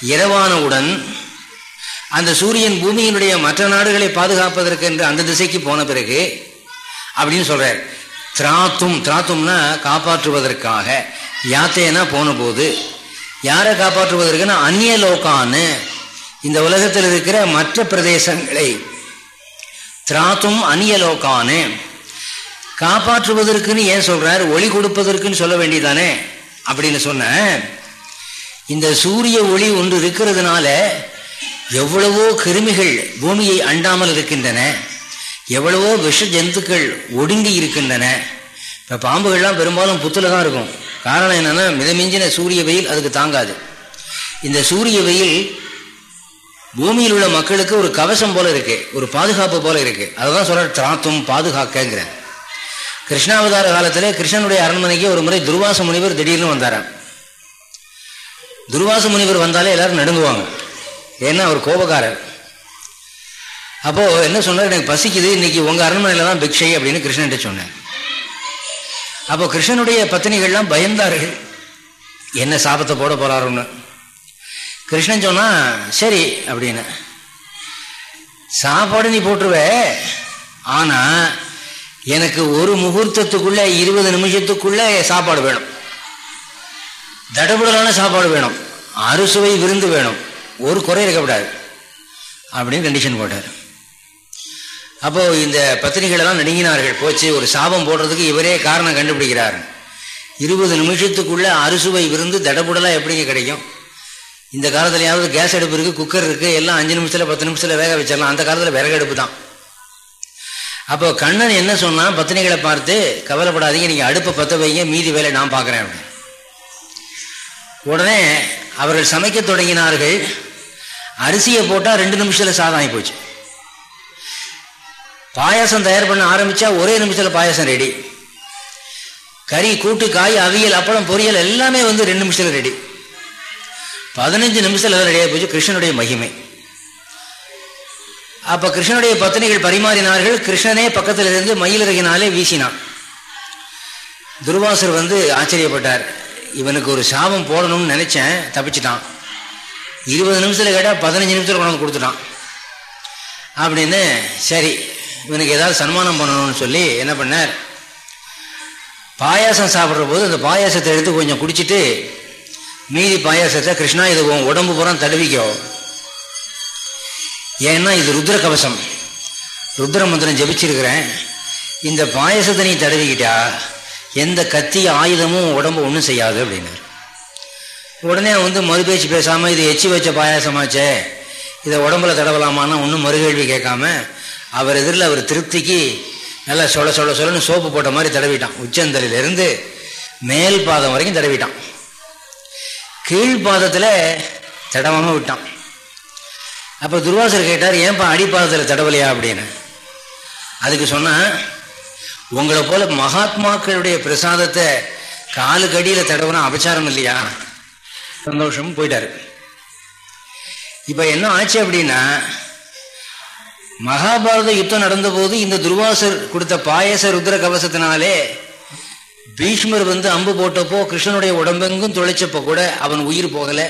இரவானவுடன் அந்த சூரியன் பூமியினுடைய மற்ற நாடுகளை பாதுகாப்பதற்கு என்று அந்த திசைக்கு போன பிறகு அப்படின்னு சொல்றார். திராத்தும் திராத்தும்னா காப்பாற்றுவதற்காக. யாத்தேனா போன போது யாரை காப்பாற்றுவதற்குன்னா அந்நிய லோகான்னு இந்த உலகத்தில் இருக்கிற மற்ற பிரதேசங்களை. திராத்தும் அந்நிய லோகான்னு காப்பாற்றுவதற்குன்னு ஏன் சொல்றார்? ஒளி கொடுப்பதற்குன்னு சொல்ல வேண்டியதானே அப்படின்னு சொன்ன. இந்த சூரிய ஒளி ஒன்று இருக்கிறதுனால எவ்வளவோ கிருமிகள் பூமியை அண்டாமல் இருக்கின்றன. எவ்வளவோ விஷ ஜந்துக்கள் ஒடுங்கி இருக்கின்றன. இப்போ பாம்புகள்லாம் பெரும்பாலும் புத்துல தான் இருக்கும். காரணம் என்னென்னா மிதமிஞ்சின சூரிய வெயில் அதுக்கு தாங்காது. இந்த சூரிய வெயில் பூமியில் உள்ள மக்களுக்கு ஒரு கவசம் போல இருக்கு ஒரு பாதுகாப்பு போல இருக்கு. அதுதான் சொல்ற திராத்தும் பாதுகாக்கங்கிற கிருஷ்ணாவதார காலத்தில் கிருஷ்ணனுடைய அரண்மனைக்கு ஒரு முறை துர்வாச முனிவர் திடீர்னு வந்தாராம். துர்வாச முனிவர் வந்தாலே எல்லாரும் நடுங்குவாங்க. ஏன்னா அவர் கோபக்காரர். அப்போ என்ன சொன்னார்? எனக்கு பசிக்குது இன்னைக்கு உங்க அரண்மனையில தான் பிக்ஷை அப்படின்னு கிருஷ்ணன் சொன்னேன். அப்போ கிருஷ்ணனுடைய பத்தினிகள்லாம் பயந்தார்கள். என்ன சாபத்தை போட போறாருன்னு. கிருஷ்ணன் சொன்னா சரி அப்படின்னு. சாப்பாடு நீ போட்டுருவ. ஆனா எனக்கு ஒரு முகூர்த்தத்துக்குள்ள இருபது நிமிஷத்துக்குள்ள சாப்பாடு வேணும். தடபுடலான சாப்பாடு வேணும். அறுசுவை விருந்து வேணும். ஒரு குறை இருக்கக்கூடாது அப்படின்னு கண்டிஷன் போட்டார். அப்போ இந்த பத்திரிகைகள் எல்லாம் நடுங்கினார்கள். போச்சு ஒரு சாபம் போடுறதுக்கு இவரே காரணம் கண்டுபிடிக்கிறார். இருபது நிமிஷத்துக்குள்ள அறுசுவை விருந்து தடபுடலாக எப்படிங்க கிடைக்கும்? இந்த காலத்துலையாவது கேஸ் அடுப்பு இருக்கு குக்கர் இருக்கு எல்லாம் அஞ்சு நிமிஷத்துல பத்து நிமிஷத்துல வேக வச்சிடலாம். அந்த காலத்துல விறகு அடுப்பு தான். அப்போ கண்ணன் என்ன சொன்னா பத்தினிகளை பார்த்து கவலைப்படாதீங்க நீங்க அடுப்பை பத்த வைங்க மீதி வேலை நான் பார்க்குறேன் உடனே அவர்கள் சமைக்க தொடங்கினார்கள். அரிசியை போட்டால் ரெண்டு நிமிஷத்தில் சாதம் ஆகி போச்சு பாயாசம் தயார் பண்ண ஆரம்பித்தா ஒரே நிமிஷத்தில் பாயாசம் ரெடி கறி கூட்டு காய் அவியல் அப்பளம் பொரியல் எல்லாமே வந்து ரெண்டு நிமிஷத்தில் ரெடி பதினஞ்சு நிமிஷத்தில் எல்லாம் ரெடியாக போச்சு. கிருஷ்ணனுடைய மகிமை. அப்போ கிருஷ்ணனுடைய பத்தினிகள் பரிமாறினார்கள். கிருஷ்ணனே பக்கத்தில் இருந்து மயிலிறகினாலே வீசினான். துர்வாசர் வந்து ஆச்சரியப்பட்டார். இவனுக்கு ஒரு சாபம் போடணும்னு நினைச்சேன் தப்பிச்சிட்டான். இருபது நிமிஷத்தில் கேட்டால் பதினஞ்சு நிமிஷத்தில் கொண்டு கொடுத்துட்டான். அப்படின்னு சரி இவனுக்கு ஏதாவது சன்மானம் பண்ணணும்னு சொல்லி என்ன பண்ணார்? பாயாசம் சாப்பிட்ற போது அந்த பாயாசத்தை எடுத்து கொஞ்சம் குடிச்சிட்டு மீதி பாயாசத்தை கிருஷ்ணா இது உன் உடம்பு புறம் தடுவிக்கோ. ஏன்னா இது ருத்ர கவசம் ருத்ர மந்திரம் ஜபிச்சிருக்கிறேன். இந்த பாயசத்தை நீ தடவிக்கிட்டா எந்த கத்தி ஆயுதமும் உடம்பு ஒன்றும் செய்யாது அப்படின்னாரு. உடனே வந்து மறுபேச்சு பேசாமல் இது எச்சி வச்ச பாயாசமாச்சே இதை உடம்புல தடவலாமான்னு ஒன்றும் மறுகேள்வி கேட்காம அவர் எதிரில் அவர் திருப்திக்கு நல்லா சொல சொல சொல்லன்னு சோப்பு போட்ட மாதிரி தடவிட்டான். உச்சந்தலிலிருந்து மேல் பாதம் வரைக்கும் தடவிட்டான். கீழ்பாதத்தில் தடவாமல் விட்டான். அப்போ துர்வாசர் கேட்டார் ஏன்பா அடிப்பாதத்தில் தடவலையா? அப்படின்னு. அதுக்கு சொன்னால் உங்களை போல மகாத்மாக்களுடைய பிரசாதத்தை காலுக்கு அடியில் தடவுனா அபச்சாரம் இல்லையா? சந்தோஷம் போயிட்டாரு. இப்ப என்ன ஆச்சு அப்படின்னா மகாபாரத யுத்தம் நடந்தபோது இந்த துர்வாசர் கொடுத்த பாயச ருத்ர கவசத்தினாலே பீஷ்மர் வந்து அம்பு போட்டப்போ கிருஷ்ணனுடைய உடம்பெங்கும் தொலைச்சப்போ கூட அவன் உயிர் போகலை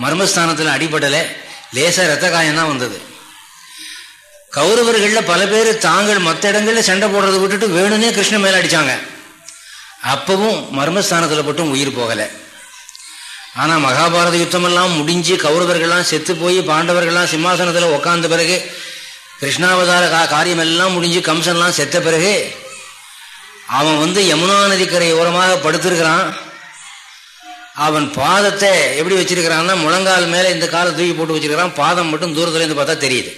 மர்மஸ்தானத்தில் அடிபடலை லேசாக ரத்த காயம் தான் வந்தது. கௌரவர்களில் பல பேர் தாங்கள் மற்ற இடங்களில் சண்டை போடுறதை விட்டுட்டு வேணும்னே கிருஷ்ண மேலே அடித்தாங்க அப்பவும் மர்மஸ்தானத்தில் மட்டும் உயிர் போகலை. ஆனால் மகாபாரத யுத்தமெல்லாம் முடிஞ்சு கௌரவர்கள்லாம் செத்து போய் பாண்டவர்கள்லாம் சிம்மாசனத்தில் உக்காந்த பிறகு கிருஷ்ணாவதார கா காரியம் எல்லாம் முடிஞ்சு கம்சன்லாம் செத்த பிறகு அவன் வந்து யமுனா நதிக்கரை ஓரமாக படுத்திருக்கிறான். அவன் பாதத்தை எப்படி வச்சிருக்கிறான்னா முழங்கால் மேலே இந்த காலை தூக்கி போட்டு வச்சிருக்கிறான். பாதம் மட்டும் தூரத்துலேருந்து பார்த்தா தெரியுது.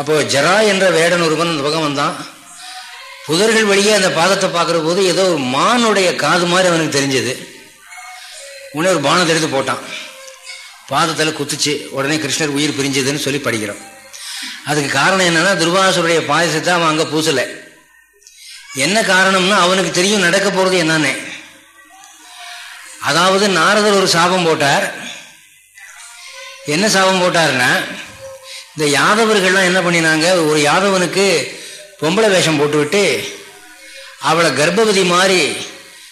அப்போ ஜரா என்ற வேடன் ஒருவன் அந்த பக்கம் வந்தான். புதர்கள் வழியே அந்த பாதத்தை பார்க்குற போது ஏதோ ஒரு மானுடைய காது மாதிரி அவனுக்கு தெரிஞ்சது. உடனே ஒரு பானத்தை எடுத்து போட்டான். பாதத்தில் குத்துச்சு. உடனே கிருஷ்ணர் உயிர் பிரிஞ்சதுன்னு சொல்லி படிக்கிறோம் அதுக்கு காரணம் என்னன்னா துர்வாசருடைய பாயசத்தை அவன் அங்கே பூசலை. என்ன காரணம்னா அவனுக்கு தெரியும் நடக்க போகிறது என்னன்னு. அதாவது நாரதர் ஒரு சாபம் போட்டார். என்ன சாபம் போட்டாருன்னா இந்த யாதவர்கள்லாம் என்ன பண்ணினாங்க? ஒரு யாதவனுக்கு பொம்பளை வேஷம் போட்டுவிட்டு அவளை கர்ப்பவதி மாதிரி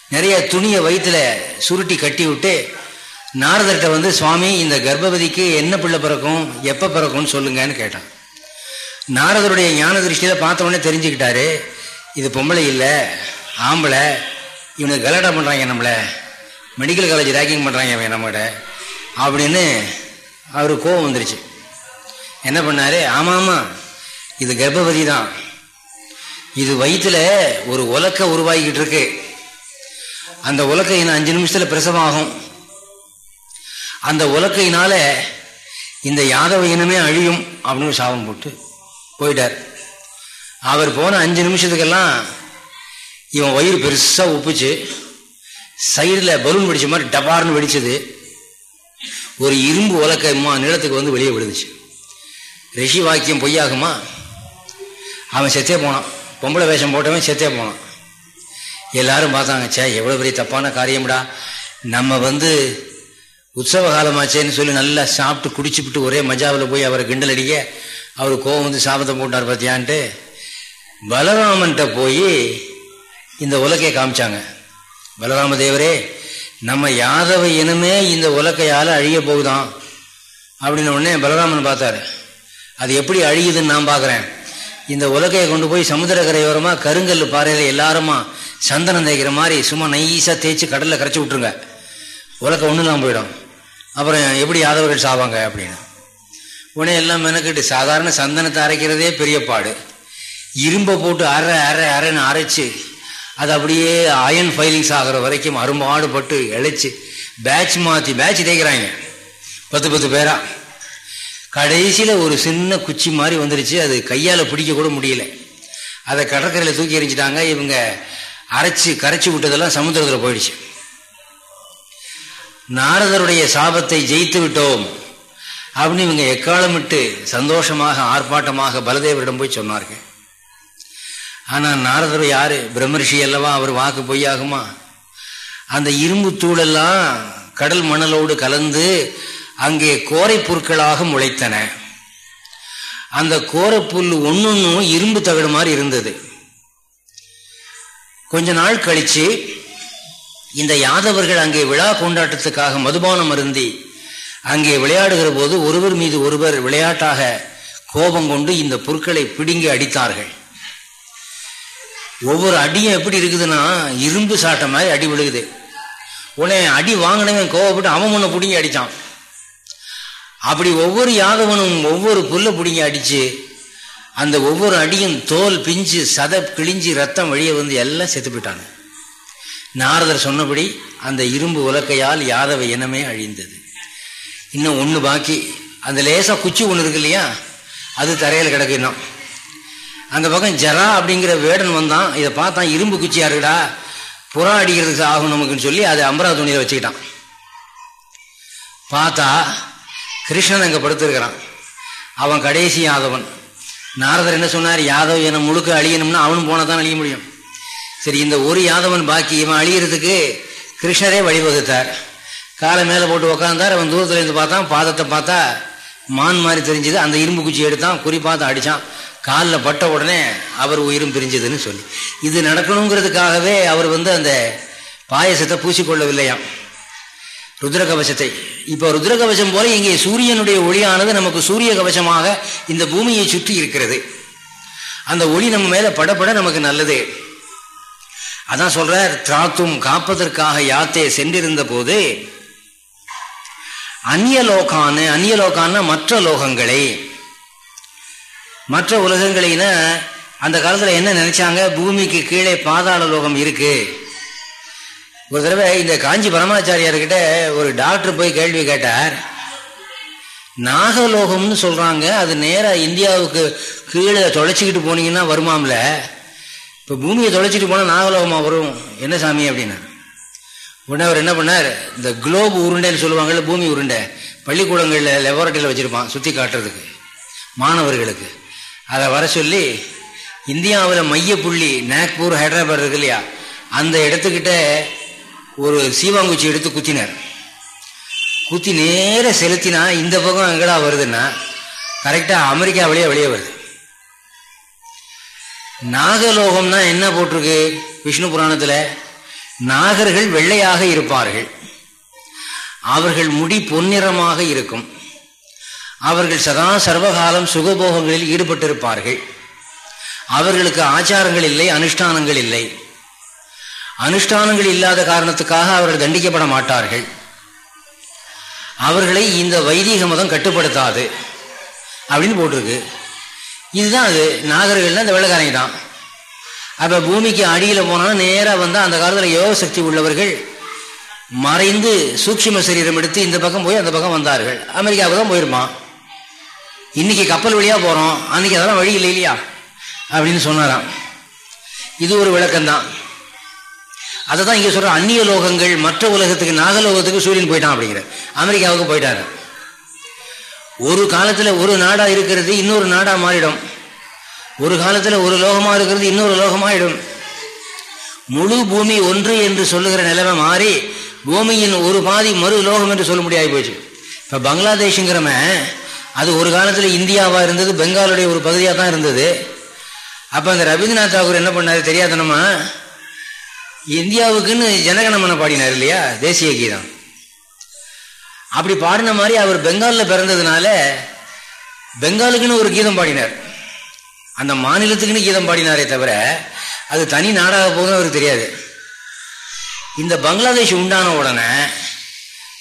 நிறைய துணியை வயிற்றுல சுருட்டி கட்டி விட்டு நாரதர்கிட்ட வந்து சுவாமி இந்த கர்ப்பவதிக்கு என்ன பிள்ளை பிறக்கும்? எப்போ பிறக்கும்னு சொல்லுங்கன்னு கேட்டான். நாரதருடைய ஞான திருஷ்டியில் பார்த்தவொடனே தெரிஞ்சுக்கிட்டாரு. இது பொம்பளை இல்லை ஆம்பளை. இவனுக்கு கலாட்டா பண்ணுறாங்க நம்மளை. மெடிக்கல் காலேஜ் ரேக்கிங் பண்ணுறாங்க இவன் நம்மகிட்ட. அப்படின்னு அவர் கோவம் வந்துருச்சு. என்ன பண்ணாரு? ஆமாம் ஆமாம் இது கர்ப்பவதி தான். இது வயிற்றுல ஒரு உலக்க உருவாகிக்கிட்டு இருக்கு. அந்த உலக்கை இன்னும் அஞ்சு நிமிஷத்தில் பிரசவம் ஆகும் அந்த உலக்கையினால இந்த யாதவ இனமே அழியும் அப்படின்னு சாபம் போட்டு போயிட்டார். அவர் போன அஞ்சு நிமிஷத்துக்கெல்லாம் இவன் வயிறு பெருசாக உப்புச்சு சைடில் பலூன் வெடிச்ச மாதிரி டபார்னு வெடிச்சது ஒரு இரும்பு உலக்கமா நிலத்துக்கு வந்து வெளியே விழுந்துச்சு. ரிஷி வாக்கியம் பொய்யாகுமா? அவன் செத்தே போனான். பொம்பளை வேஷம் போட்டவன் செத்தே போனான். எல்லாரும் பார்த்தாங்க சே எவ்வளோ பெரிய தப்பான காரியம்டா. நம்ம வந்து உற்சவ காலமாச்சேன்னு சொல்லி நல்லா சாப்பிட்டு குடிச்சுப்பிட்டு ஒரே மஜாவில் போய் அவரை கிண்டல் அடிக்க அவர் கோவம் வந்து சாபத்தை போட்டார் பார்த்தியான்ட்டு பலராமன்கிட்ட போய் இந்த உலக்கையை காமிச்சாங்க. பலராம தேவரே நம்ம யாதவ இனமே இந்த உலக்கையால் அழிய போகுதான். அப்படின்னு உடனே பலராமன் பார்த்தாரு. அது எப்படி அழியுதுன்னு நான் பார்க்குறேன். இந்த உலகையை கொண்டு போய் சமுதிர கரையோரமாக கருங்கல் பாறையில் எல்லாருமா சந்தனம் தேய்க்கிற மாதிரி சும்மா நைஸாக தேய்ச்சி கடலில் கரைச்சி விட்ருங்க உலக்க ஒன்று தான் போயிடும். அப்புறம் எப்படி யாதவர்கள் சாவாங்க அப்படின்னு. உடனே எல்லாம் மெனக்கிட்டு சாதாரண சந்தனத்தை அரைக்கிறதே பெரிய பாடு. இரும்பை போட்டு அரை அரை அரைன்னு அரைச்சி அது அப்படியே அயன் ஃபைலிங்ஸ் ஆகிற வரைக்கும் அரும்பாடுபட்டு இழைச்சி பேட்ச் மாற்றி பேட்ச் தேய்க்கிறாங்க. பத்து பத்து பேராக கடைசியில் ஒரு சின்ன குச்சி மாதிரி வந்துருச்சு. அது கையால் பிடிக்க கூட முடியல. அதை கடற்கரையில் தூக்கி எறிஞ்சிட்டாங்க. இவங்க அரைச்சி கரைச்சி விட்டதெல்லாம் சமுத்திரத்தில் போயிடுச்சு. நாரதருடைய சாபத்தை ஜெயித்து விட்டோம் அப்படின்னு இவங்க எக்காலமிட்டு சந்தோஷமாக ஆர்ப்பாட்டமாக பலதேவரிடம் போய் சொன்னார்கள். ஆனால் நாரதர் யாரு? பிரம்மரிஷி அல்லவா? அவர் வாக்கு பொய்யாகுமா? அந்த இரும்பு தூளெல்லாம் கடல் மணலோடு கலந்து அங்கே கோரை பொருட்களாக முளைத்தன. அந்த கோரப்புல் ஒன்னொன்னும் இரும்பு தகடு மாதிரி இருந்தது. கொஞ்ச நாள் கழிச்சு இந்த யாதவர்கள் அங்கே விழா கொண்டாட்டத்துக்காக மதுபானம் அருந்தி அங்கே விளையாடுகிற போது ஒருவர் மீது ஒருவர் விளையாட்டாக கோபம் கொண்டு இந்த பொருட்களை பிடுங்கி அடித்தார்கள். ஒவ்வொரு அடியும் எப்படி இருக்குதுன்னா இரும்பு சாட்ட மாதிரி அடி விழுகுது. உடனே அடி வாங்கினவன் கோவப்பட்டு அவன் ஒன்று பிடுங்கி அடித்தான் அப்படி ஒவ்வொரு யாதவனும் ஒவ்வொரு புல்ல பிடிங்கி அடிச்சு அந்த ஒவ்வொரு அடியும் தோல் பிஞ்சு சத கிழிஞ்சு ரத்தம் வழிய வந்து எல்லாம் செத்து போயிட்டாங்க. நாரதர் சொன்னபடி அந்த இரும்பு உலக்கையால் யாதவ இனமே அழிந்தது. இன்னும் ஒன்று பாக்கி அந்த லேசாக குச்சி ஒன்று இருக்கு இல்லையா அது தரையில் கிடக்கு இன்னும். அந்த பக்கம் ஜரா அப்படிங்கிற வேடன் வந்தான் இதை பார்த்தான் இரும்பு குச்சியா இருக்குடா புறா அடிக்கிறதுக்கு ஆகும் நமக்குன்னு சொல்லி அதை அம்பரா துணியில் வச்சுக்கிட்டான். பார்த்தா கிருஷ்ணன் அங்கே படுத்திருக்கிறான். அவன் கடைசி யாதவன். நாரதர் என்ன சொன்னார்? யாதவ் என முழுக்க அழியணும்னா அவனும் போனால் தான் அழிய முடியும். சரி இந்த ஒரு யாதவன் பாக்கி இவன் அழியறதுக்கு கிருஷ்ணரே வழிவகுத்தார். காலை மேலே போட்டு உக்காந்தார். அவன் தூரத்தில் இருந்து பார்த்தான். பாதத்தை பார்த்தா மான் மாதிரி தெரிஞ்சது. அந்த இரும்பு குச்சி எடுத்தான். குறி பார்த்து அடித்தான் காலில் பட்ட உடனே அவர் உயிரும் பிரிஞ்சதுன்னு சொல்லி. இது நடக்கணுங்கிறதுக்காகவே அவர் வந்து அந்த பாயசத்தை பூசிக்கொள்ளவில்லையாம். ருத்ரகவசத்தை. இப்போ ருத்ரகவசம் போல இங்கே சூரியனுடைய ஒளியானது நமக்கு சூரிய கவசமாக இந்த பூமியை சுற்றி இருக்கிறது. அந்த ஒளி நம்ம மேல படப்பட நமக்கு நல்லது. அதான் சொல்ற திராத்தும் காப்பதற்காக யாத்தே சென்றிருந்த போது அந்நிய லோகான்னு அந்நிய லோகான்னா மற்ற லோகங்களை. மற்ற உலகங்களைனா அந்த காலத்தில் என்ன நினைச்சாங்க? பூமிக்கு கீழே பாதாள லோகம் இருக்குது ஒரு தடவை இந்த காஞ்சி பரமாச்சாரியார்கிட்ட ஒரு டாக்டர் போய் கேள்வி கேட்டார். நாகலோகம்னு சொல்றாங்க. அது நேராக இந்தியாவுக்கு கீழே தொலைச்சிக்கிட்டு போனீங்கன்னா வருமாம்ல. இப்போ பூமியை தொலைச்சிட்டு போனால் நாகலோகமாக வரும். என்ன சாமி அப்படின்னா? உடனே அவர் என்ன பண்ணார்? இந்த குளோப் உருண்டைன்னு சொல்லுவாங்கல்ல பூமி உருண்டை. பள்ளிக்கூடங்களில் லெபார்ட்டரியில் வச்சுருப்பான் சுற்றி காட்டுறதுக்கு. மாணவர்களுக்கு. அதை வர சொல்லி இந்தியாவில் மையப்புள்ளி நாக்பூர் ஹைதராபாத் இருக்கு இல்லையா? அந்த இடத்துக்கிட்ட ஒரு சீவாங்குச்சி எடுத்து குத்தினார். குத்தி நேர செலுத்தினா இந்த பக்கம் எங்கடா வருதுன்னா கரெக்டாக அமெரிக்கா வழியா வெளியே வருது. நாகலோகம்னா என்ன போட்டிருக்கு? விஷ்ணு புராணத்தில் நாகர்கள் வெள்ளையாக இருப்பார்கள். அவர்கள் முடி பொன்னிறமாக இருக்கும். அவர்கள் சதா சர்வகாலம் சுகபோகங்களில் ஈடுபட்டிருப்பார்கள். அவர்களுக்கு ஆச்சாரங்கள் இல்லை அனுஷ்டானங்கள் இல்லை. அனுஷ்டானங்கள் இல்லாத காரணத்துக்காக அவர்கள் தண்டிக்கப்பட மாட்டார்கள். அவர்களை இந்த வைதிக மதம் கட்டுப்படுத்தாது. அப்படின்னு போட்டிருக்கு. இதுதான் அது. நாகர்கள்னா இந்த வெள்ளக்காரங்க தான். அப்போ பூமிக்கு அடியில் போனாலும் நேராக வந்தால் அந்த காலத்தில் யோக சக்தி உள்ளவர்கள் மறைந்து சூக்ஷ்ம சரீரம் எடுத்து இந்த பக்கம் போய் அந்த பக்கம் வந்தார்கள். அமெரிக்காவுக்கு தான் போயிருப்பான் இன்னைக்கு கப்பல் வழியாக போகிறோம் அன்னைக்கு அதெல்லாம் வழி இல்லை இல்லையா? அப்படின்னு சொன்னாராம். இது ஒரு விளக்கம்தான். அதை தான் இங்கே சொல்கிற அந்நிய லோகங்கள் மற்ற உலகத்துக்கு நாகலோகத்துக்கு சூரியன் போயிட்டான் அப்படிங்கிற. அமெரிக்காவுக்கு போயிட்டாரு. ஒரு காலத்தில் ஒரு நாடாக இருக்கிறது இன்னொரு நாடாக மாறிடும். ஒரு காலத்தில் ஒரு லோகமாக இருக்கிறது இன்னொரு லோகமாயிடும் முழு பூமி ஒன்று என்று சொல்லுகிற நிலைமை மாறி பூமியின் ஒரு பாதி மறு லோகம் என்று சொல்ல முடியாது போச்சு இப்போ பங்களாதேஷுங்கிறவன் அது ஒரு காலத்தில் இந்தியாவாக இருந்தது பெங்காலுடைய ஒரு பகுதியாக தான் இருந்தது. அப்போ அந்த ரவீந்திரநாத் தாகூர் என்ன பண்ணார் தெரியாதனமா இந்தியாவுக்குன்னு ஜனகணமன பாடினார் இல்லையா? தேசிய கீதம். அப்படி பாடின மாதிரி அவர் பெங்காலில் பிறந்ததுனால பெங்காலுக்குன்னு ஒரு கீதம் பாடினார். அந்த மாநிலத்துக்குன்னு கீதம் பாடினாரே தவிர அது தனி நாடாக போகுதுன்னு அவருக்கு தெரியாது. இந்த பங்களாதேஷ் உண்டான உடனே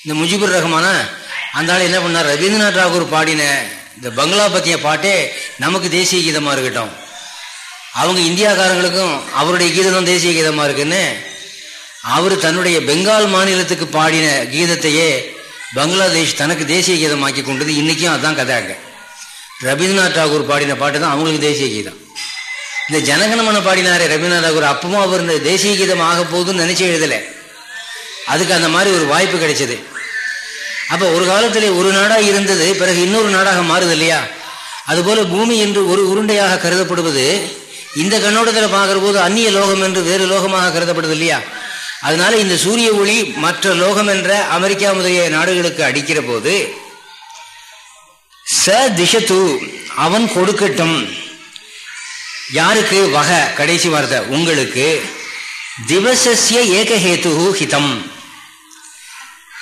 இந்த முஜிபுர் ரஹ்மான அந்த ஆள் என்ன பண்ணார்? ரவீந்திரநாத் தாகூர் பாடின இந்த பங்களா பற்றிய பாட்டே நமக்கு தேசிய கீதமாக இருக்கட்டும். அவங்க இந்தியாக்காரங்களுக்கும் அவருடைய கீதம் தேசிய கீதமாக இருக்குன்னு அவர் தன்னுடைய பெங்கால் மாநிலத்துக்கு பாடின கீதத்தையே பங்களாதேஷ் தனக்கு தேசிய கீதமாக்கி கொண்டது. இன்றைக்கும் அதுதான் கதை அங்கே. ரவீந்திரநாத் தாகூர் பாடின பாட்டு தான் அவங்களுக்கு தேசிய கீதம். இந்த ஜனகணமன பாடினாரே ரவீந்திரநாத் தாகூர் அப்பவும் அவர் இந்த தேசிய கீதம் ஆக போகுதுன்னு நினச்சி எழுதலை. அதுக்கு அந்த மாதிரி ஒரு வாய்ப்பு கிடைச்சது. அப்போ ஒரு காலத்தில் ஒரு நாடாக இருந்தது பிறகு இன்னொரு நாடாக மாறுது இல்லையா? அதுபோல் பூமி என்று ஒரு உருண்டையாக கருதப்படுவது இந்த கண்ணோட்டத்தில் பார்க்குற போது அந்நிய லோகம் என்று வேறு லோகமாக கருதப்படுது இல்லையா? அதனால இந்த சூரிய ஒளி மற்ற லோகம் என்ற அமெரிக்கா முதலிய நாடுகளுக்கு அடிக்கிற போது ச திசத்து அவன் கொடுக்கட்டும். யாருக்கு? வகை கடைசி வார்த்தை உங்களுக்கு. திவசசிய ஏகஹேத்து ஹிதம்.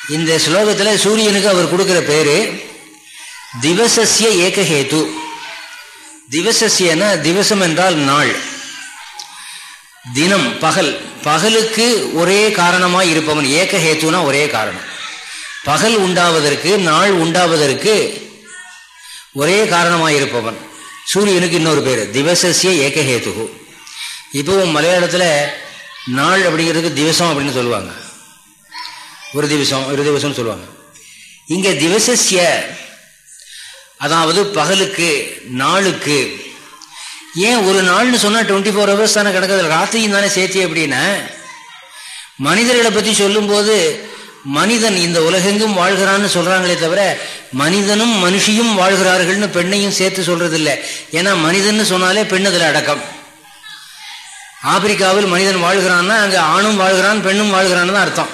இந்த ஸ்லோகத்தில் சூரியனுக்கு அவர் கொடுக்குற பேரு திவசசிய ஏகஹேத்து திவசசியன திவசம் என்றால் நாள். தினம் பகல். பகலுக்கு ஒரே காரணமாக இருப்பவன் ஏகஹேத்துனா ஒரே காரணம். பகல் உண்டாவதற்கு நாள் உண்டாவதற்கு ஒரே காரணமாக இருப்பவன். சூரியனுக்கு இன்னொரு பேர். திவசஸ்ய ஏகஹேத்து இப்போவும் மலையாளத்தில் நாள் அப்படிங்கிறதுக்கு திவசம் அப்படின்னு சொல்லுவாங்க. ஒரு திவசம் ஒரு திவசம்னு சொல்லுவாங்க. இங்கே திவசஸ்ய அதாவது பகலுக்கு நாளுக்கு. ஏன் ஒரு நாள்னு சொன்னால் டுவெண்ட்டி ஃபோர் ஹவர்ஸ் தானே கிடக்குது? ராத்திரியும் தானே சேர்த்தி அப்படின்னா மனிதர்களை பற்றி சொல்லும்போது மனிதன் இந்த உலகெங்கும் வாழ்கிறான்னு சொல்கிறாங்களே தவிர மனிதனும் மனுஷியும் வாழ்கிறார்கள்னு பெண்ணையும் சேர்த்து சொல்கிறதில்ல இல்லை ஏன்னா மனிதன்னு சொன்னாலே பெண் அதில் அடக்கம். ஆப்பிரிக்காவில் மனிதன் வாழ்கிறான்னா அங்கே ஆணும் வாழ்கிறான் பெண்ணும் வாழ்கிறான்னு தான் அர்த்தம்.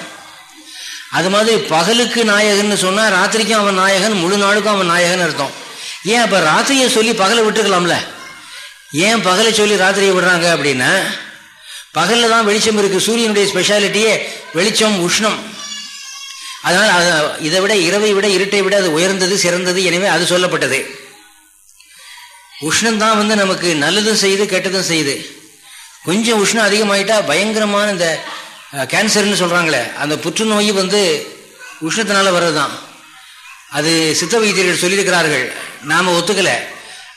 அது மாதிரி பகலுக்கு நாயகன் சொன்னா ராத்திரிக்கும் அவன் நாயகன் முழு நாளுக்கும் அவன் நாயகன் அர்த்தம். ஏன் அப்ப ராத்திரியை சொல்லி பகலை விட்டுக்கலாம்ல? ஏன் பகலை சொல்லி ராத்திரியை விடுறாங்க அப்படின்னா பகலில் தான் வெளிச்சம் இருக்குது சூரியனுடைய ஸ்பெஷாலிட்டியே வெளிச்சம் உஷ்ணம். அதனால் அது இதை விட இரவை விட இருட்டை விட அது உயர்ந்தது சிறந்தது எனவே அது சொல்லப்பட்டது. உஷ்ணம்தான் வந்து நமக்கு நல்லதும் செய்யுது கெட்டதும் செய்யுது கொஞ்சம் உஷ்ணம் அதிகமாயிட்டா பயங்கரமான இந்த கேன்சர்னு சொல்கிறாங்களே அந்த புற்றுநோய் வந்து உஷ்ணத்தினால வர்றதுதான். அது சித்த வைத்தியர்கள் சொல்லியிருக்கிறார்கள். நாம் ஒத்துக்கலை.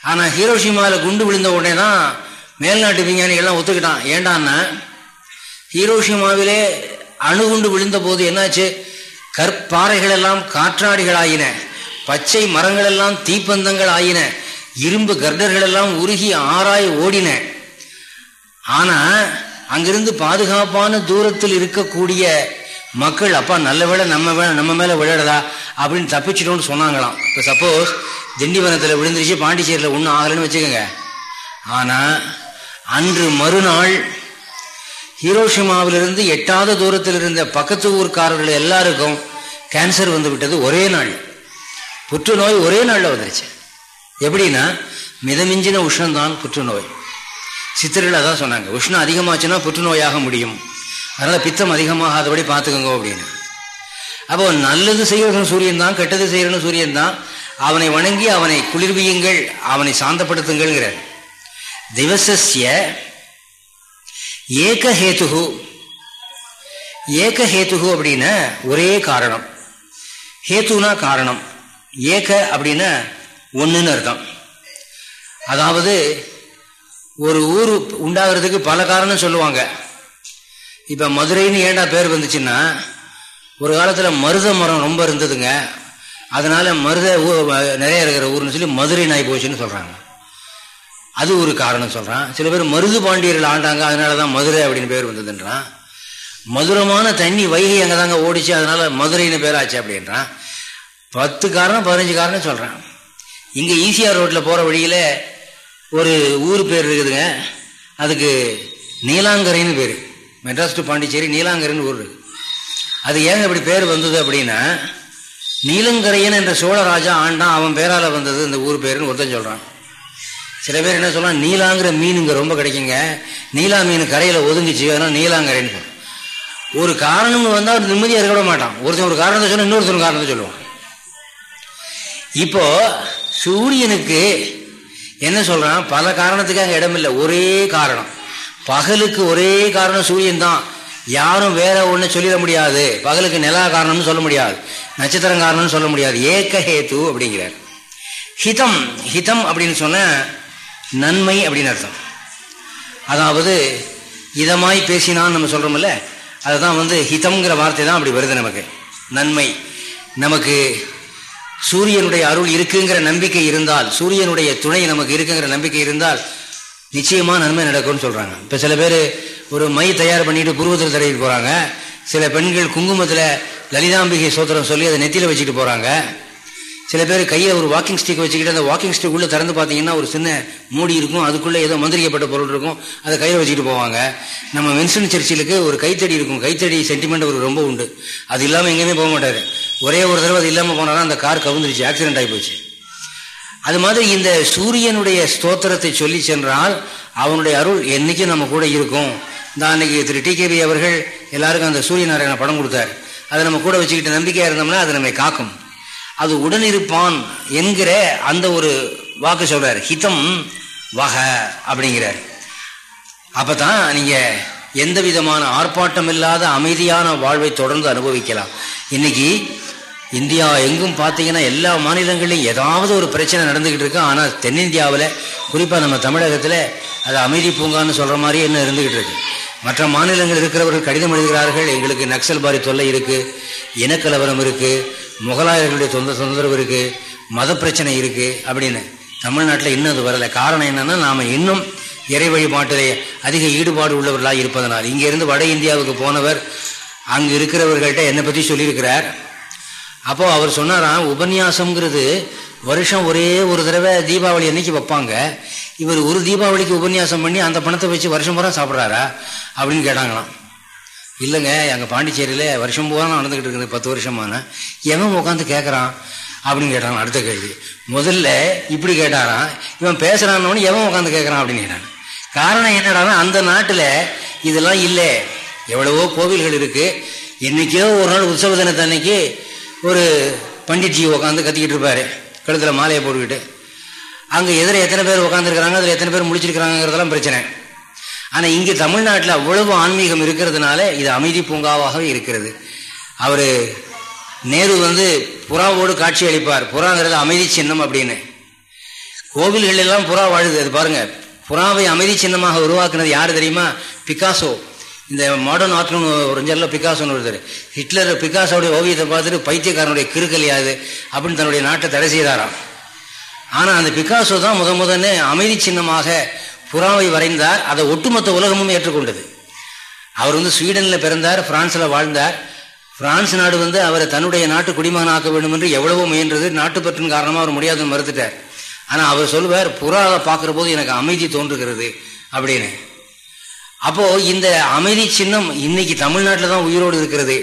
ஆனால் ஹீரோஷிமாவில் குண்டு விழுந்த உடனே தான் மேல்நாட்டு விஞ்ஞானிகள்லாம் ஒத்துக்கிட்டான். ஏண்டான்னா ஹீரோஷிமாவிலே அணுகுண்டு விழுந்த போது என்னாச்சு? கற்பாறைகள் எல்லாம் காற்றாடிகள் ஆயின பச்சை மரங்கள் எல்லாம் தீப்பந்தங்கள் ஆயின இரும்பு கர்டர்கள் எல்லாம் உருகி ஆராய் ஓடின. ஆனால் அங்கிருந்து பாதுகாப்பான தூரத்தில் இருக்கக்கூடிய மக்கள் அப்பா நல்ல வேலை நம்ம வேலை நம்ம மேலே விளையாடுதா அப்படின்னு தப்பிச்சிட்டோம்னு சொன்னாங்களாம். இப்போ சப்போஸ் திண்டிவனத்தில் விழுந்துருச்சு பாண்டிச்சேரியில் ஒன்றும் ஆகலைன்னு வச்சுக்கோங்க. ஆனால் அன்று மறுநாள் ஹீரோஷிமாவிலிருந்து எட்டாத தூரத்தில் இருந்த பக்கத்து ஊர்க்காரர்கள் எல்லாருக்கும் கேன்சர் வந்து விட்டது ஒரே நாள். புற்றுநோய் ஒரே நாளில் வந்துருச்சு. எப்படின்னா மிதமிஞ்சின உஷ்ணம்தான் புற்றுநோய். சித்தர்கள் அதான் சொன்னாங்க. உஷ்ணம் அதிகமாச்சுன்னா புற்றுநோயாக முடியும். அதனால் பித்தம் அதிகமாகாதபடி பார்த்துக்கோங்க அப்படின்னு. அப்போ நல்லது செய்யறதும் சூரியன் தான் கெட்டது செய்யறதும் சூரியன் தான். அவனை வணங்கி அவனை குளிர்வியுங்கள் அவனை சாந்தப்படுத்துங்கள்ங்கிறார். திவசஸ்ய ஏகஹேத்துகு ஏகஹேத்துகு அப்படின்னா ஒரே காரணம். ஹேத்துனா காரணம். ஏக அப்படின்னா ஒன்றுன்னு அர்த்தம். அதாவது ஒரு ஊர் உண்டாகிறதுக்கு பல காரணம் சொல்லுவாங்க. இப்போ மதுரைன்னு ஏண்டா பேர் வந்துச்சுன்னா ஒரு காலத்தில் மருத மரம் ரொம்ப இருந்ததுங்க. அதனால மருத நிறைய இருக்கிற ஊர்னு சொல்லி மதுரை நாய் போச்சுன்னு சொல்கிறாங்க அது ஒரு காரணம் சொல்கிறான் சில பேர் மருது பாண்டியர்கள் ஆண்டாங்க அதனால தான் மதுரை அப்படின்னு பேர் வந்ததுன்றான். மதுரமான தண்ணி வைகை அங்கே தாங்க ஓடிச்சு அதனால மதுரைன்னு பேராச்சு அப்படின்றான். பத்து காரணம் பதினஞ்சு காரணம் சொல்கிறான் இங்கே ஈசிஆர் ரோட்டில் போகிற வழியில் ஒரு ஊர் பேர் இருக்குதுங்க. அதுக்கு நீலாங்கரைன்னு பேர். மெட்ராஸ் டு பாண்டிச்சேரி நீலாங்கரைன்னு ஊர் அது ஏங்க இப்படி பேர் வந்தது அப்படின்னா நீலங்கரையன் என்ற சோழராஜா ஆண்டான் அவன் பேரால் வந்தது இந்த ஊர் பேருன்னு ஒருத்தன் சொல்கிறான் சில பேர் என்ன சொல்லலாம் நீலாங்கிற மீனுங்க ரொம்ப கிடைக்குங்க. நீலா மீன் கரையில் ஒதுங்கிச்சு அதனால் நீலாங்கரைன்னு ஒரு காரணம்னு வந்தால் அவர் நிம்மதியாக இருக்க விட மாட்டான். ஒருத்தன் ஒரு காரணத்தை சொன்னால் இன்னொருத்தன் காரணத்தை சொல்லுவான். இப்போ சூரியனுக்கு என்ன சொல்றான்? பல காரணத்துக்கு அங்கே இடம் இல்லை ஒரே காரணம். பகலுக்கு ஒரே காரணம் சூரியன் தான் யாரும் வேற ஒன்று சொல்லிட முடியாது. பகலுக்கு நிலா காரணம்னு சொல்ல முடியாது. நட்சத்திரம் காரணம்னு சொல்ல முடியாது. ஏக ஹேத்து அப்படிங்கிறார். ஹிதம் ஹிதம் அப்படின்னு சொன்ன நன்மை அப்படின்னு அர்த்தம். அதாவது இதமாய் பேசினான்னு நம்ம சொல்றோம்ல அதுதான் வந்து ஹிதம்ங்கிற வார்த்தை தான் அப்படி வருது நமக்கு. நன்மை. நமக்கு சூரியனுடைய அருள் இருக்குங்கிற நம்பிக்கை இருந்தால் சூரியனுடைய துணை நமக்கு இருக்குங்கிற நம்பிக்கை இருந்தால் நிச்சயமா நன்மை நடக்கும்னு சொல்கிறாங்க இப்போ சில பேர் ஒரு மை தயார் பண்ணிட்டு புருவத்தில் தடவிட்டு போகிறாங்க சில பெண்கள் குங்குமத்தில் லலிதாம்பிகை சோத்திரம் சொல்லி அதை நெத்தியில் வச்சுட்டு போகிறாங்க சில பேர் கையில் ஒரு வாக்கிங் ஸ்டிக் வச்சுக்கிட்டு அந்த வாக்கிங் ஸ்டிக் உள்ளே திறந்து பார்த்தீங்கன்னா ஒரு சின்ன மூடி இருக்கும். அதுக்குள்ளே ஏதோ மந்திரிக்கப்பட்ட பொருள் இருக்கும். அதை கையில் வச்சுக்கிட்டு போவாங்க. நம்ம மென்சன் சர்ச்சிலுக்கு ஒரு கைத்தடி இருக்கும். கைத்தடி சென்டிமெண்ட் அவருக்கு ரொம்ப உண்டு. அது இல்லாமல் எங்கேயுமே போக மாட்டார். ஒரே ஒரு தடவை அது இல்லாமல் போனாலும் அந்த கார் கவுந்துருச்சு. ஆக்சிடென்ட் ஆகி போச்சு. அது மாதிரி இந்த சூரியனுடைய ஸ்தோத்திரத்தை சொல்லி சென்றால் அவனுடைய அருள் என்னைக்கும் நம்ம கூட இருக்கும். இந்த அன்னைக்கு திரு டி கேபி அவர்கள் எல்லாருக்கும் அந்த சூரிய நாராயண படம் கொடுத்தார். அதை நம்ம கூட வச்சுக்கிட்டு நம்பிக்கையாக இருந்தோம்னா அது நம்மை காக்கும். அது உடனிருப்பான் என்கிற அந்த ஒரு வாக்கு சொல்றார். ஹிதம் வக அப்படிங்கிறார். அப்பதான் நீங்க எந்த விதமான ஆர்ப்பாட்டம் இல்லாத அமைதியான வாழ்வை தொடர்ந்து அனுபவிக்கலாம். இன்னைக்கு இந்தியா எங்கும் பார்த்தீங்கன்னா எல்லா மாநிலங்களையும் ஏதாவது ஒரு பிரச்சனை நடந்துகிட்டு இருக்கு. ஆனால் தென்னிந்தியாவில் குறிப்பாக நம்ம தமிழகத்தில் அது அமைதி பூங்கான்னு சொல்கிற மாதிரி என்ன இருந்துகிட்டு இருக்கு. மற்ற மாநிலங்கள் இருக்கிறவர்கள் கடிதம் எழுதுகிறார்கள். எங்களுக்கு நக்சல் பாரி தொல்லை இருக்குது இனக்கலவரம் இருக்குது முகலாயர்களுடைய தொந்த தொந்தரவு இருக்கு மத பிரச்சனை இருக்கு அப்படின்னு. தமிழ்நாட்டில் இன்னும் அது வரலை. காரணம் என்னன்னா நாம இன்னும் இறை வழிபாட்டிலே அதிக ஈடுபாடு உள்ளவர்களாக இருப்பதனால். இங்கிருந்து வட இந்தியாவுக்கு போனவர் அங்கு இருக்கிறவர்கள்ட்ட என்னை பற்றி சொல்லியிருக்கிறார். அப்போ அவர் சொன்னாராம் உபன்யாசம்ங்கிறது வருஷம் ஒரே ஒரு தடவை தீபாவளி அன்னைக்கு வைப்பாங்க. இவர் ஒரு தீபாவளிக்கு உபன்யாசம் பண்ணி அந்த பணத்தை வச்சு வருஷம் பூரா சாப்பிட்றாரா? அப்படின்னு கேட்டாங்களாம். இல்லைங்க எங்கள் பாண்டிச்சேரியில் வருஷம் பூரா நடந்துக்கிட்டு இருக்குது பத்து வருஷமான எவன் உட்காந்து கேட்குறான் அப்படின்னு கேட்டான் அடுத்த கேள்வி. முதல்ல இப்படி கேட்டாராம் இவன் பேசுகிறான்னு எவன் உட்காந்து கேட்குறான் அப்படின்னு கேட்டான். காரணம் என்னடா அந்த நாட்டில் இதெல்லாம் இல்லை. எவ்வளவோ கோவில்கள் இருக்குது இன்னைக்கோ ஒரு நாள் உற்சவ தினத்தன்னைக்கு ஒரு பண்டிட்ஜி உட்காந்து கத்திக்கிட்டு இருப்பாரு கழுத்தில் மாலையை போட்டுக்கிட்டு. அங்கே எதிர எத்தனை பேர் உட்காந்துருக்கிறாங்க அதில் எத்தனை பேர் முடிச்சிருக்கிறாங்கிறதெல்லாம் பிரச்சனை. ஆனால் இங்கே தமிழ்நாட்டில் அவ்வளவு ஆன்மீகம் இருக்கிறதுனால இது அமைதி பூங்காவாகவே இருக்கிறது. அவர் நேரு வந்து புறாவோடு காட்சி அளிப்பார். புறாங்கிறது அமைதி சின்னம் அப்படின்னு. கோவில்கள் எல்லாம் புறா வாழுது. அது பாருங்க புறாவை அமைதி சின்னமாக உருவாக்குனது யார் தெரியுமா? பிகாசோ இந்த மாடர்ன் ஆர்ட்னு ஒரு பிகாசோன்னு ஒருத்தர். ஹிட்லர் பிகாசோடைய ஓவியத்தை பார்த்துட்டு பைத்தியக்காரனுடைய கிருக்கலியாது அப்படின்னு தன்னுடைய நாட்டை தடை செய்தாராம். ஆனால் அந்த பிகாசோ தான் முத முதன்னு அமைதி சின்னமாக புறாவை வரைந்தார் அதை ஒட்டுமொத்த உலகமும் ஏற்றுக்கொண்டது. அவர் வந்து ஸ்வீடனில் பிறந்தார் பிரான்ஸில் வாழ்ந்தார். பிரான்ஸ் நாடு வந்து அவரை தன்னுடைய நாட்டு குடிமகனாக்க வேண்டும் என்று எவ்வளவோ முயன்றது நாட்டுப்பற்றின் காரணமாக அவர் முடியாதுன்னு மறுத்துட்டார். ஆனால் அவர் சொல்லுவார் புறாவை பார்க்குற போது எனக்கு அமைதி தோன்றுகிறது அப்படின்னு. அப்போது இந்த அமைதி சின்னம் இன்னைக்கு தமிழ்நாட்டில் தான் உயிரோடு இருக்கிறது.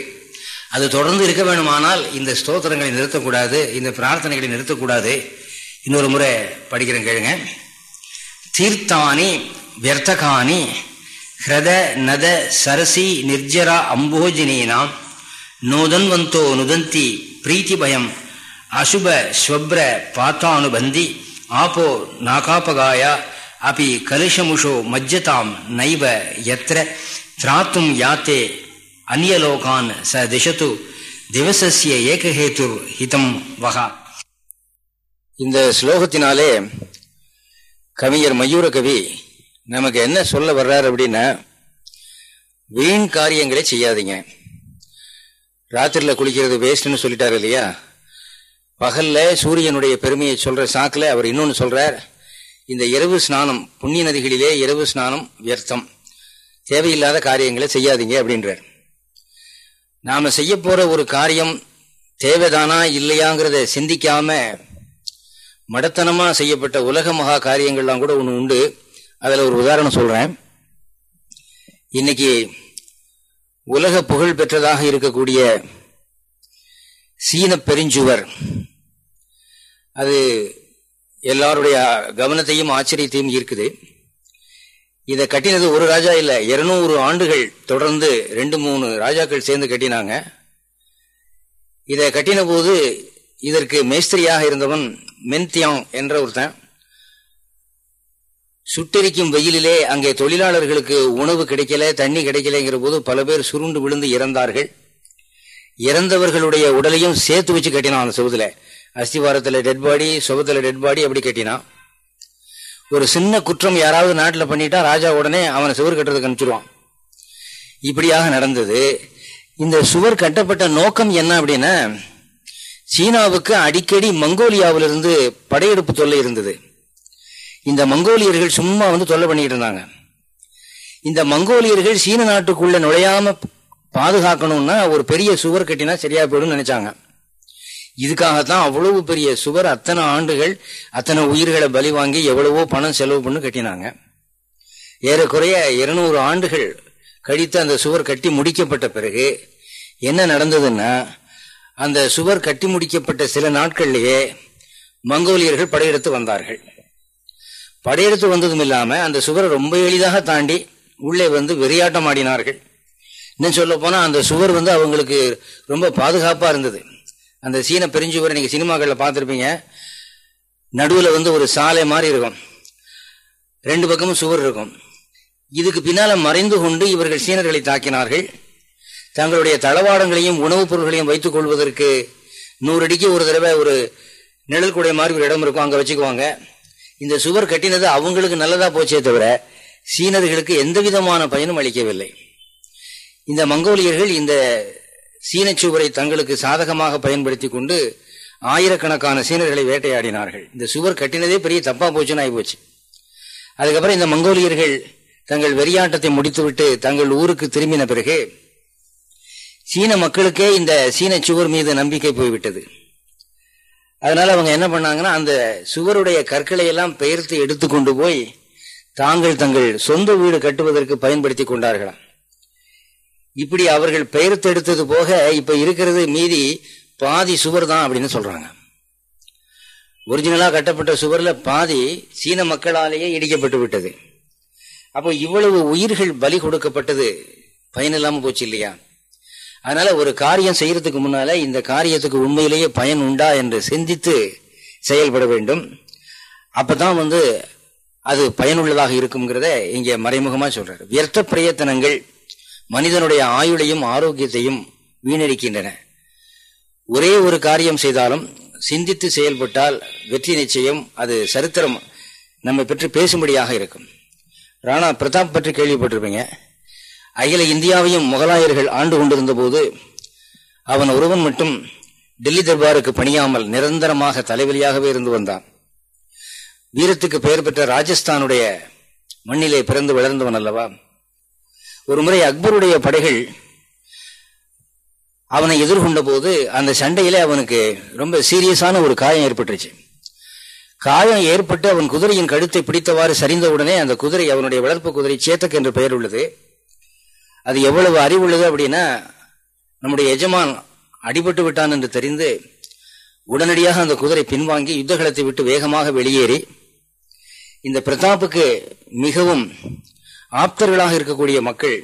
அது தொடர்ந்து இருக்க வேணுமானால் இந்த ஸ்தோத்திரங்களை நிறுத்தக்கூடாது இந்த பிரார்த்தனைகளை நிறுத்தக்கூடாது. இன்னொரு முறை படிக்கிறேன் கேளுங்க. தீர்த்தானி வியர்த்தகானி ஹிரத நத சரசி நிர்ஜரா அம்போஜினீனாம் நோதன்வந்தோ நுதந்தி பிரீத்தி பயம் அசுப ஸ்வப்ர பாத்தானுபந்தி ஆபோ நாகாபகாயா அபி கலுஷமுஷோ மஜ்ஜதாம் நைவ எத்திர திராத்தும் யாத்தே அந்நியலோகான் ச திசத்து திவசசிய ஏகஹேத்துர் ஹிதம் வகா. இந்த ஸ்லோகத்தினாலே கவிஞர் மயூர கவி நமக்கு என்ன சொல்ல வர்றாரு அப்படின்னா வீண் காரியங்களை செய்யாதீங்க. ராத்திரில குளிக்கிறது வேஸ்ட்னு சொல்லிட்டாரு இல்லையா? பகல்ல சூரியனுடைய பெருமையை சொல்ற சாக்கில் அவர் இன்னொன்று சொல்றார் இந்த இரவு ஸ்நானம் புண்ணிய நதிகளிலே இரவு ஸ்நானம் வியர்த்தம். தேவையில்லாத காரியங்களை செய்யாதீங்க அப்படின்றார். நாம செய்ய போற ஒரு காரியம் தேவைதானா இல்லையாங்கிறத சிந்திக்காம மடத்தனமா செய்யப்பட்ட உலக மகா காரியங்கள்லாம் கூட ஒன்று உண்டு. அதில் ஒரு உதாரணம் சொல்றேன். இன்னைக்கு உலக புகழ் பெற்றதாக இருக்கக்கூடிய சீன பெருஞ்சுவர் அது எல்லாருடைய கவனத்தையும் ஆச்சரியத்தையும் ஈர்க்குது. இதை கட்டினது ஒரு ராஜா இல்லை இருநூறு ஆண்டுகள் தொடர்ந்து ரெண்டு மூணு ராஜாக்கள் சேர்ந்து கட்டினாங்க. இதை கட்டின போது இதற்கு மேஸ்திரியாக இருந்தவன் மென்தியாங் என்ற ஒருத்தன். சுட்டெரிக்கும் வெயிலிலே அங்கே தொழிலாளர்களுக்கு உணவு கிடைக்கல தண்ணி கிடைக்கலங்கிற போது பல பேர் சுருண்டு விழுந்து இறந்தார்கள். இறந்தவர்களுடைய உடலையும் சேர்த்து வச்சு கட்டினான் அந்த சுவத்தில். அஸ்திவாரத்துல டெட் பாடி சுபத்துல டெட் பாடி அப்படி கட்டினான். ஒரு சின்ன குற்றம் யாராவது நாட்டில் பண்ணிட்டா ராஜா உடனே அவனை சுவர் கட்டுறதுக்கு அனுப்பிச்சிருவான். இப்படியாக நடந்தது. இந்த சுவர் கட்டப்பட்ட நோக்கம் என்ன அப்படின்னா சீனாவுக்கு அடிக்கடி மங்கோலியாவிலிருந்து படையெடுப்பு தொல்லை இருந்தது. இந்த மங்கோலியர்கள் சும்மா வந்து தொல்லை பண்ணிட்டு இருந்தாங்க. இந்த மங்கோலியர்கள் சீன நாட்டுக்குள்ள நுழையாம பாதுகாக்கணும்னா ஒரு பெரிய சுவர் கட்டினா சரியா போயிடும் நினைச்சாங்க. இதுக்காகத்தான் அவ்வளவு பெரிய சுவர் அத்தனை ஆண்டுகள் அத்தனை உயிர்களை பலி வாங்கி எவ்வளவோ பணம் செலவு பண்ணு கட்டினாங்க. ஏறக்குறைய இருநூறு ஆண்டுகள் கழித்து அந்த சுவர் கட்டி முடிக்கப்பட்ட பிறகு என்ன நடந்ததுன்னா அந்த சுவர் கட்டி முடிக்கப்பட்ட சில நாட்கள்லேயே மங்கோலியர்கள் படையெடுத்து வந்தார்கள். படையெடுத்து வந்ததும் இல்லாம அந்த சுவரை ரொம்ப எளிதாக தாண்டி உள்ளே வந்து வெறியாட்டம் ஆடினார்கள். இன்னும் சொல்ல போனா அந்த சுவர் வந்து அவங்களுக்கு ரொம்ப பாதுகாப்பா இருந்தது. அந்த சீன பெருஞ்சுவரை நீங்க சினிமாக்களில் பார்த்துருப்பீங்க. நடுவில் வந்து ஒரு சாலை மாதிரி இருக்கும். ரெண்டு பக்கமும் சுவர் இருக்கும். இதுக்கு பின்னால மறைந்து கொண்டு இவர்கள் சீனர்களை தாக்கினார்கள். தங்களுடைய தளவாடங்களையும் உணவுப் பொருட்களையும் வைத்துக் கொள்வதற்கு நூறு அடிக்கு ஒரு தடவை ஒரு நிழல் கூடை மாதிரி ஒரு இடம் இருக்கும் அங்கே வச்சுக்குவாங்க. இந்த சுவர் கட்டினது அவங்களுக்கு நல்லதாக போச்சே தவிர சீனர்களுக்கு எந்த விதமான பயனும் அளிக்கவில்லை. இந்த மங்கோலியர்கள் இந்த சீன சுவரை தங்களுக்கு சாதகமாக பயன்படுத்தி கொண்டு ஆயிரக்கணக்கான சீனர்களை வேட்டையாடினார்கள். இந்த சுவர் கட்டினதே பெரிய தப்பா போச்சுன்னு ஆகி போச்சு அதுக்கப்புறம் இந்த மங்கோலியர்கள் தங்கள் வெறியாட்டத்தை முடித்துவிட்டு தங்கள் ஊருக்கு திரும்பின பிறகு சீன மக்களுக்கே இந்த சீன சுவர் மீது நம்பிக்கை போய்விட்டது. அதனால அவங்க என்ன பண்ணாங்கன்னா அந்த சுவருடைய கற்களை எல்லாம் பெயர்த்து எடுத்துக்கொண்டு போய் தாங்கள் தங்கள் சொந்த வீடு கட்டுவதற்கு பயன்படுத்தி கொண்டார்களாம். இப்படி அவர்கள் பெயர்த்து எடுத்தது போக இப்ப இருக்கிறது மீதி பாதி சுவர் தான் அப்படின்னு சொல்றாங்க. ஒரிஜினலாக கட்டப்பட்ட சுவர்ல பாதி சீன மக்களாலேயே இடிக்கப்பட்டு விட்டது. அப்போ இவ்வளவு உயிர்கள் பலி கொடுக்கப்பட்டது பயனில்லாம போச்சு இல்லையா? அதனால ஒரு காரியம் செய்யறதுக்கு முன்னால இந்த காரியத்துக்கு உண்மையிலேயே பயன் உண்டா என்று சிந்தித்து செயல்பட வேண்டும். அப்பதான் வந்து அது பயனுள்ளதாக இருக்குங்கிறத இங்கே மறைமுகமா சொல்றாரு. வியர்த்த பிரயத்தனங்கள் மனிதனுடைய ஆயுளையும் ஆரோக்கியத்தையும் வீணடிக்கின்றன. ஒரே ஒரு காரியம் செய்தாலும் சிந்தித்து செயல்பட்டால் வெற்றி நிச்சயம் அது சரித்திரம் நம்மை பற்றி பேசும்படியாக இருக்கும். ராணா பிரதாப் பற்றி கேள்விப்பட்டிருப்பீங்க. அகில இந்தியாவையும் முகலாயர்கள் ஆண்டு கொண்டிருந்த போது அவன் ஒருவன் மட்டும் டெல்லி தர்பாருக்கு பணியாமல் நிரந்தரமாக தலைவலியாகவே இருந்து வந்தான். வீரத்துக்கு பெயர் பெற்ற ராஜஸ்தானுடைய மண்ணிலே பிறந்து வளர்ந்தவன் அல்லவா? ஒருமுறை அக்பருடைய படைகள் அவனை எதிர்கொண்ட போது அந்த சண்டையிலே அவனுக்கு ரொம்ப சீரியஸான ஒரு காயம் ஏற்பட்டுருச்சு. காயம் ஏற்பட்டு அவன் குதிரையின் கழுத்தை பிடித்தவாறு சரிந்தவுடனே அந்த குதிரை அவனுடைய வளர்ப்பு குதிரை சேத்தக் என்று பெயர் உள்ளது. அது எவ்வளவு அறிவுள்ளது அப்படின்னா நம்முடைய எஜமான் அடிபட்டு விட்டான் என்று தெரிந்து உடனடியாக அந்த குதிரை பின்வாங்கி யுத்தகலத்தை விட்டு வேகமாக வெளியேறி இந்த பிரதாப்புக்கு மிகவும் ஆப்தர்களாக இருக்கக்கூடிய மக்கள்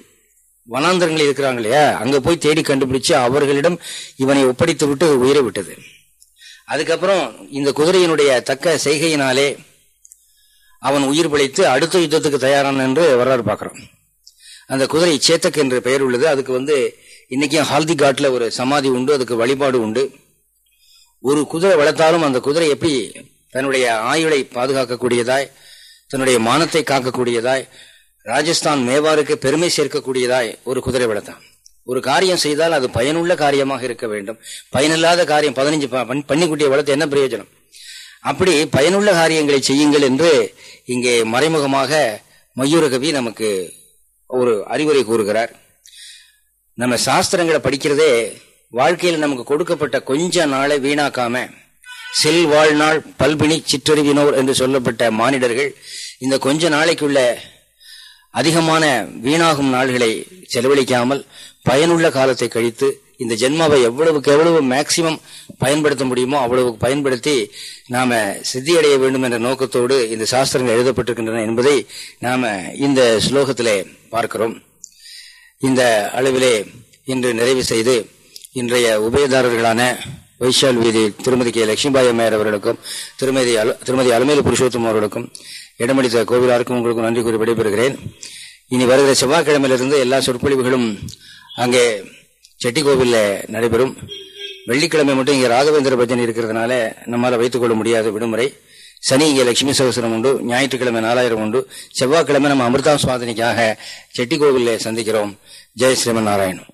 வனாந்தரங்கள் இருக்கிறாங்க இல்லையா? அங்க போய் தேடி கண்டுபிடிச்சு அவர்களிடம் இவனை ஒப்படைத்து விட்டு உயிரை விட்டது. அதுக்கப்புறம் இந்த குதிரையினுடைய தக்க செய்கையினாலே அவன் உயிர் பிழைத்து அடுத்த யுத்தத்துக்கு தயாரான என்று வரலாறு பார்க்கிறோம். அந்த குதிரை சேத்தக் என்று பெயர் உள்ளது. அதுக்கு வந்து இன்னைக்கும் ஹால்தி காட்டில் ஒரு சமாதி உண்டு அதுக்கு வழிபாடு உண்டு. ஒரு குதிரை வளர்த்தாலும் அந்த குதிரை எப்படி தன்னுடைய ஆயுளை பாதுகாக்கக்கூடியதாய் தன்னுடைய மானத்தை காக்கக்கூடியதாய் ராஜஸ்தான் மேவாருக்கு பெருமை சேர்க்கக்கூடியதாய் ஒரு குதிரை வளர்த்தான். ஒரு காரியம் செய்தால் அது பயனுள்ள காரியமாக இருக்க வேண்டும். பயனில்லாத காரியம் பதினஞ்சு பன்னிக்குட்டியை வளர்த்து என்ன பிரயோஜனம்? அப்படி பயனுள்ள காரியங்களை செய்யுங்கள் என்று இங்கே மறைமுகமாக மயூரகவி நமக்கு ஒரு அறிவுரை கூறுகிறார். நம்ம சாஸ்திரங்களை படிக்கிறதே வாழ்க்கையில் நமக்கு கொடுக்கப்பட்ட கொஞ்ச நாளை வீணாக்காம செல் வாழ்நாள் பல்பினி சிற்றறிவினோர் என்று சொல்லப்பட்ட மானிடர்கள் இந்த கொஞ்ச நாளைக்குள்ள அதிகமான வீணாகும் நாள்களை செலவழிக்காமல் பயனுள்ள காலத்தை கழித்து இந்த ஜென்மாவை எவ்வளவுக்கு எவ்வளவு மேக்சிமம் பயன்படுத்த முடியுமோ அவ்வளவு பயன்படுத்தி நாம சித்தியடைய வேண்டும் என்ற நோக்கத்தோடு இந்த சாஸ்திரங்கள் எழுதப்பட்டிருக்கின்றன என்பதை நாம இந்த ஸ்லோகத்திலே பார்க்கிறோம். இந்த அளவிலே இன்று நிறைவு செய்து இன்றைய உபயதாரர்களான வைஷால் வீதி திருமதி கே. லட்சுமிபாய் அம்மையார் அவர்களுக்கும் திருமதி திருமதி அலமேலு புருஷோத்தம் அவர்களுக்கும் இடமளித்த கோவிலாருக்கும் உங்களுக்கும் நன்றி கூறி விடைபெறுகிறேன். இனி வருகிற செவ்வாய்க்கிழமையிலிருந்து எல்லா சொற்பொழிவுகளும் அங்கே செட்டிக்கோவிலில் நடைபெறும். வெள்ளிக்கிழமை மட்டும் இங்கே ராகவேந்திர பஜனை இருக்கிறதுனால நம்மளால் வைத்துக் கொள்ள முடியாத விடுமுறை. சனி இங்கே லட்சுமி சகசரம் உண்டு. ஞாயிற்றுக்கிழமை நாலாயிரம் உண்டு. செவ்வாய்க்கிழமை நம்ம அமிர்தா சுவாதனைக்காக செட்டிக்கோவிலில் சந்திக்கிறோம். ஜெய் ஸ்ரீமன் நாராயணன்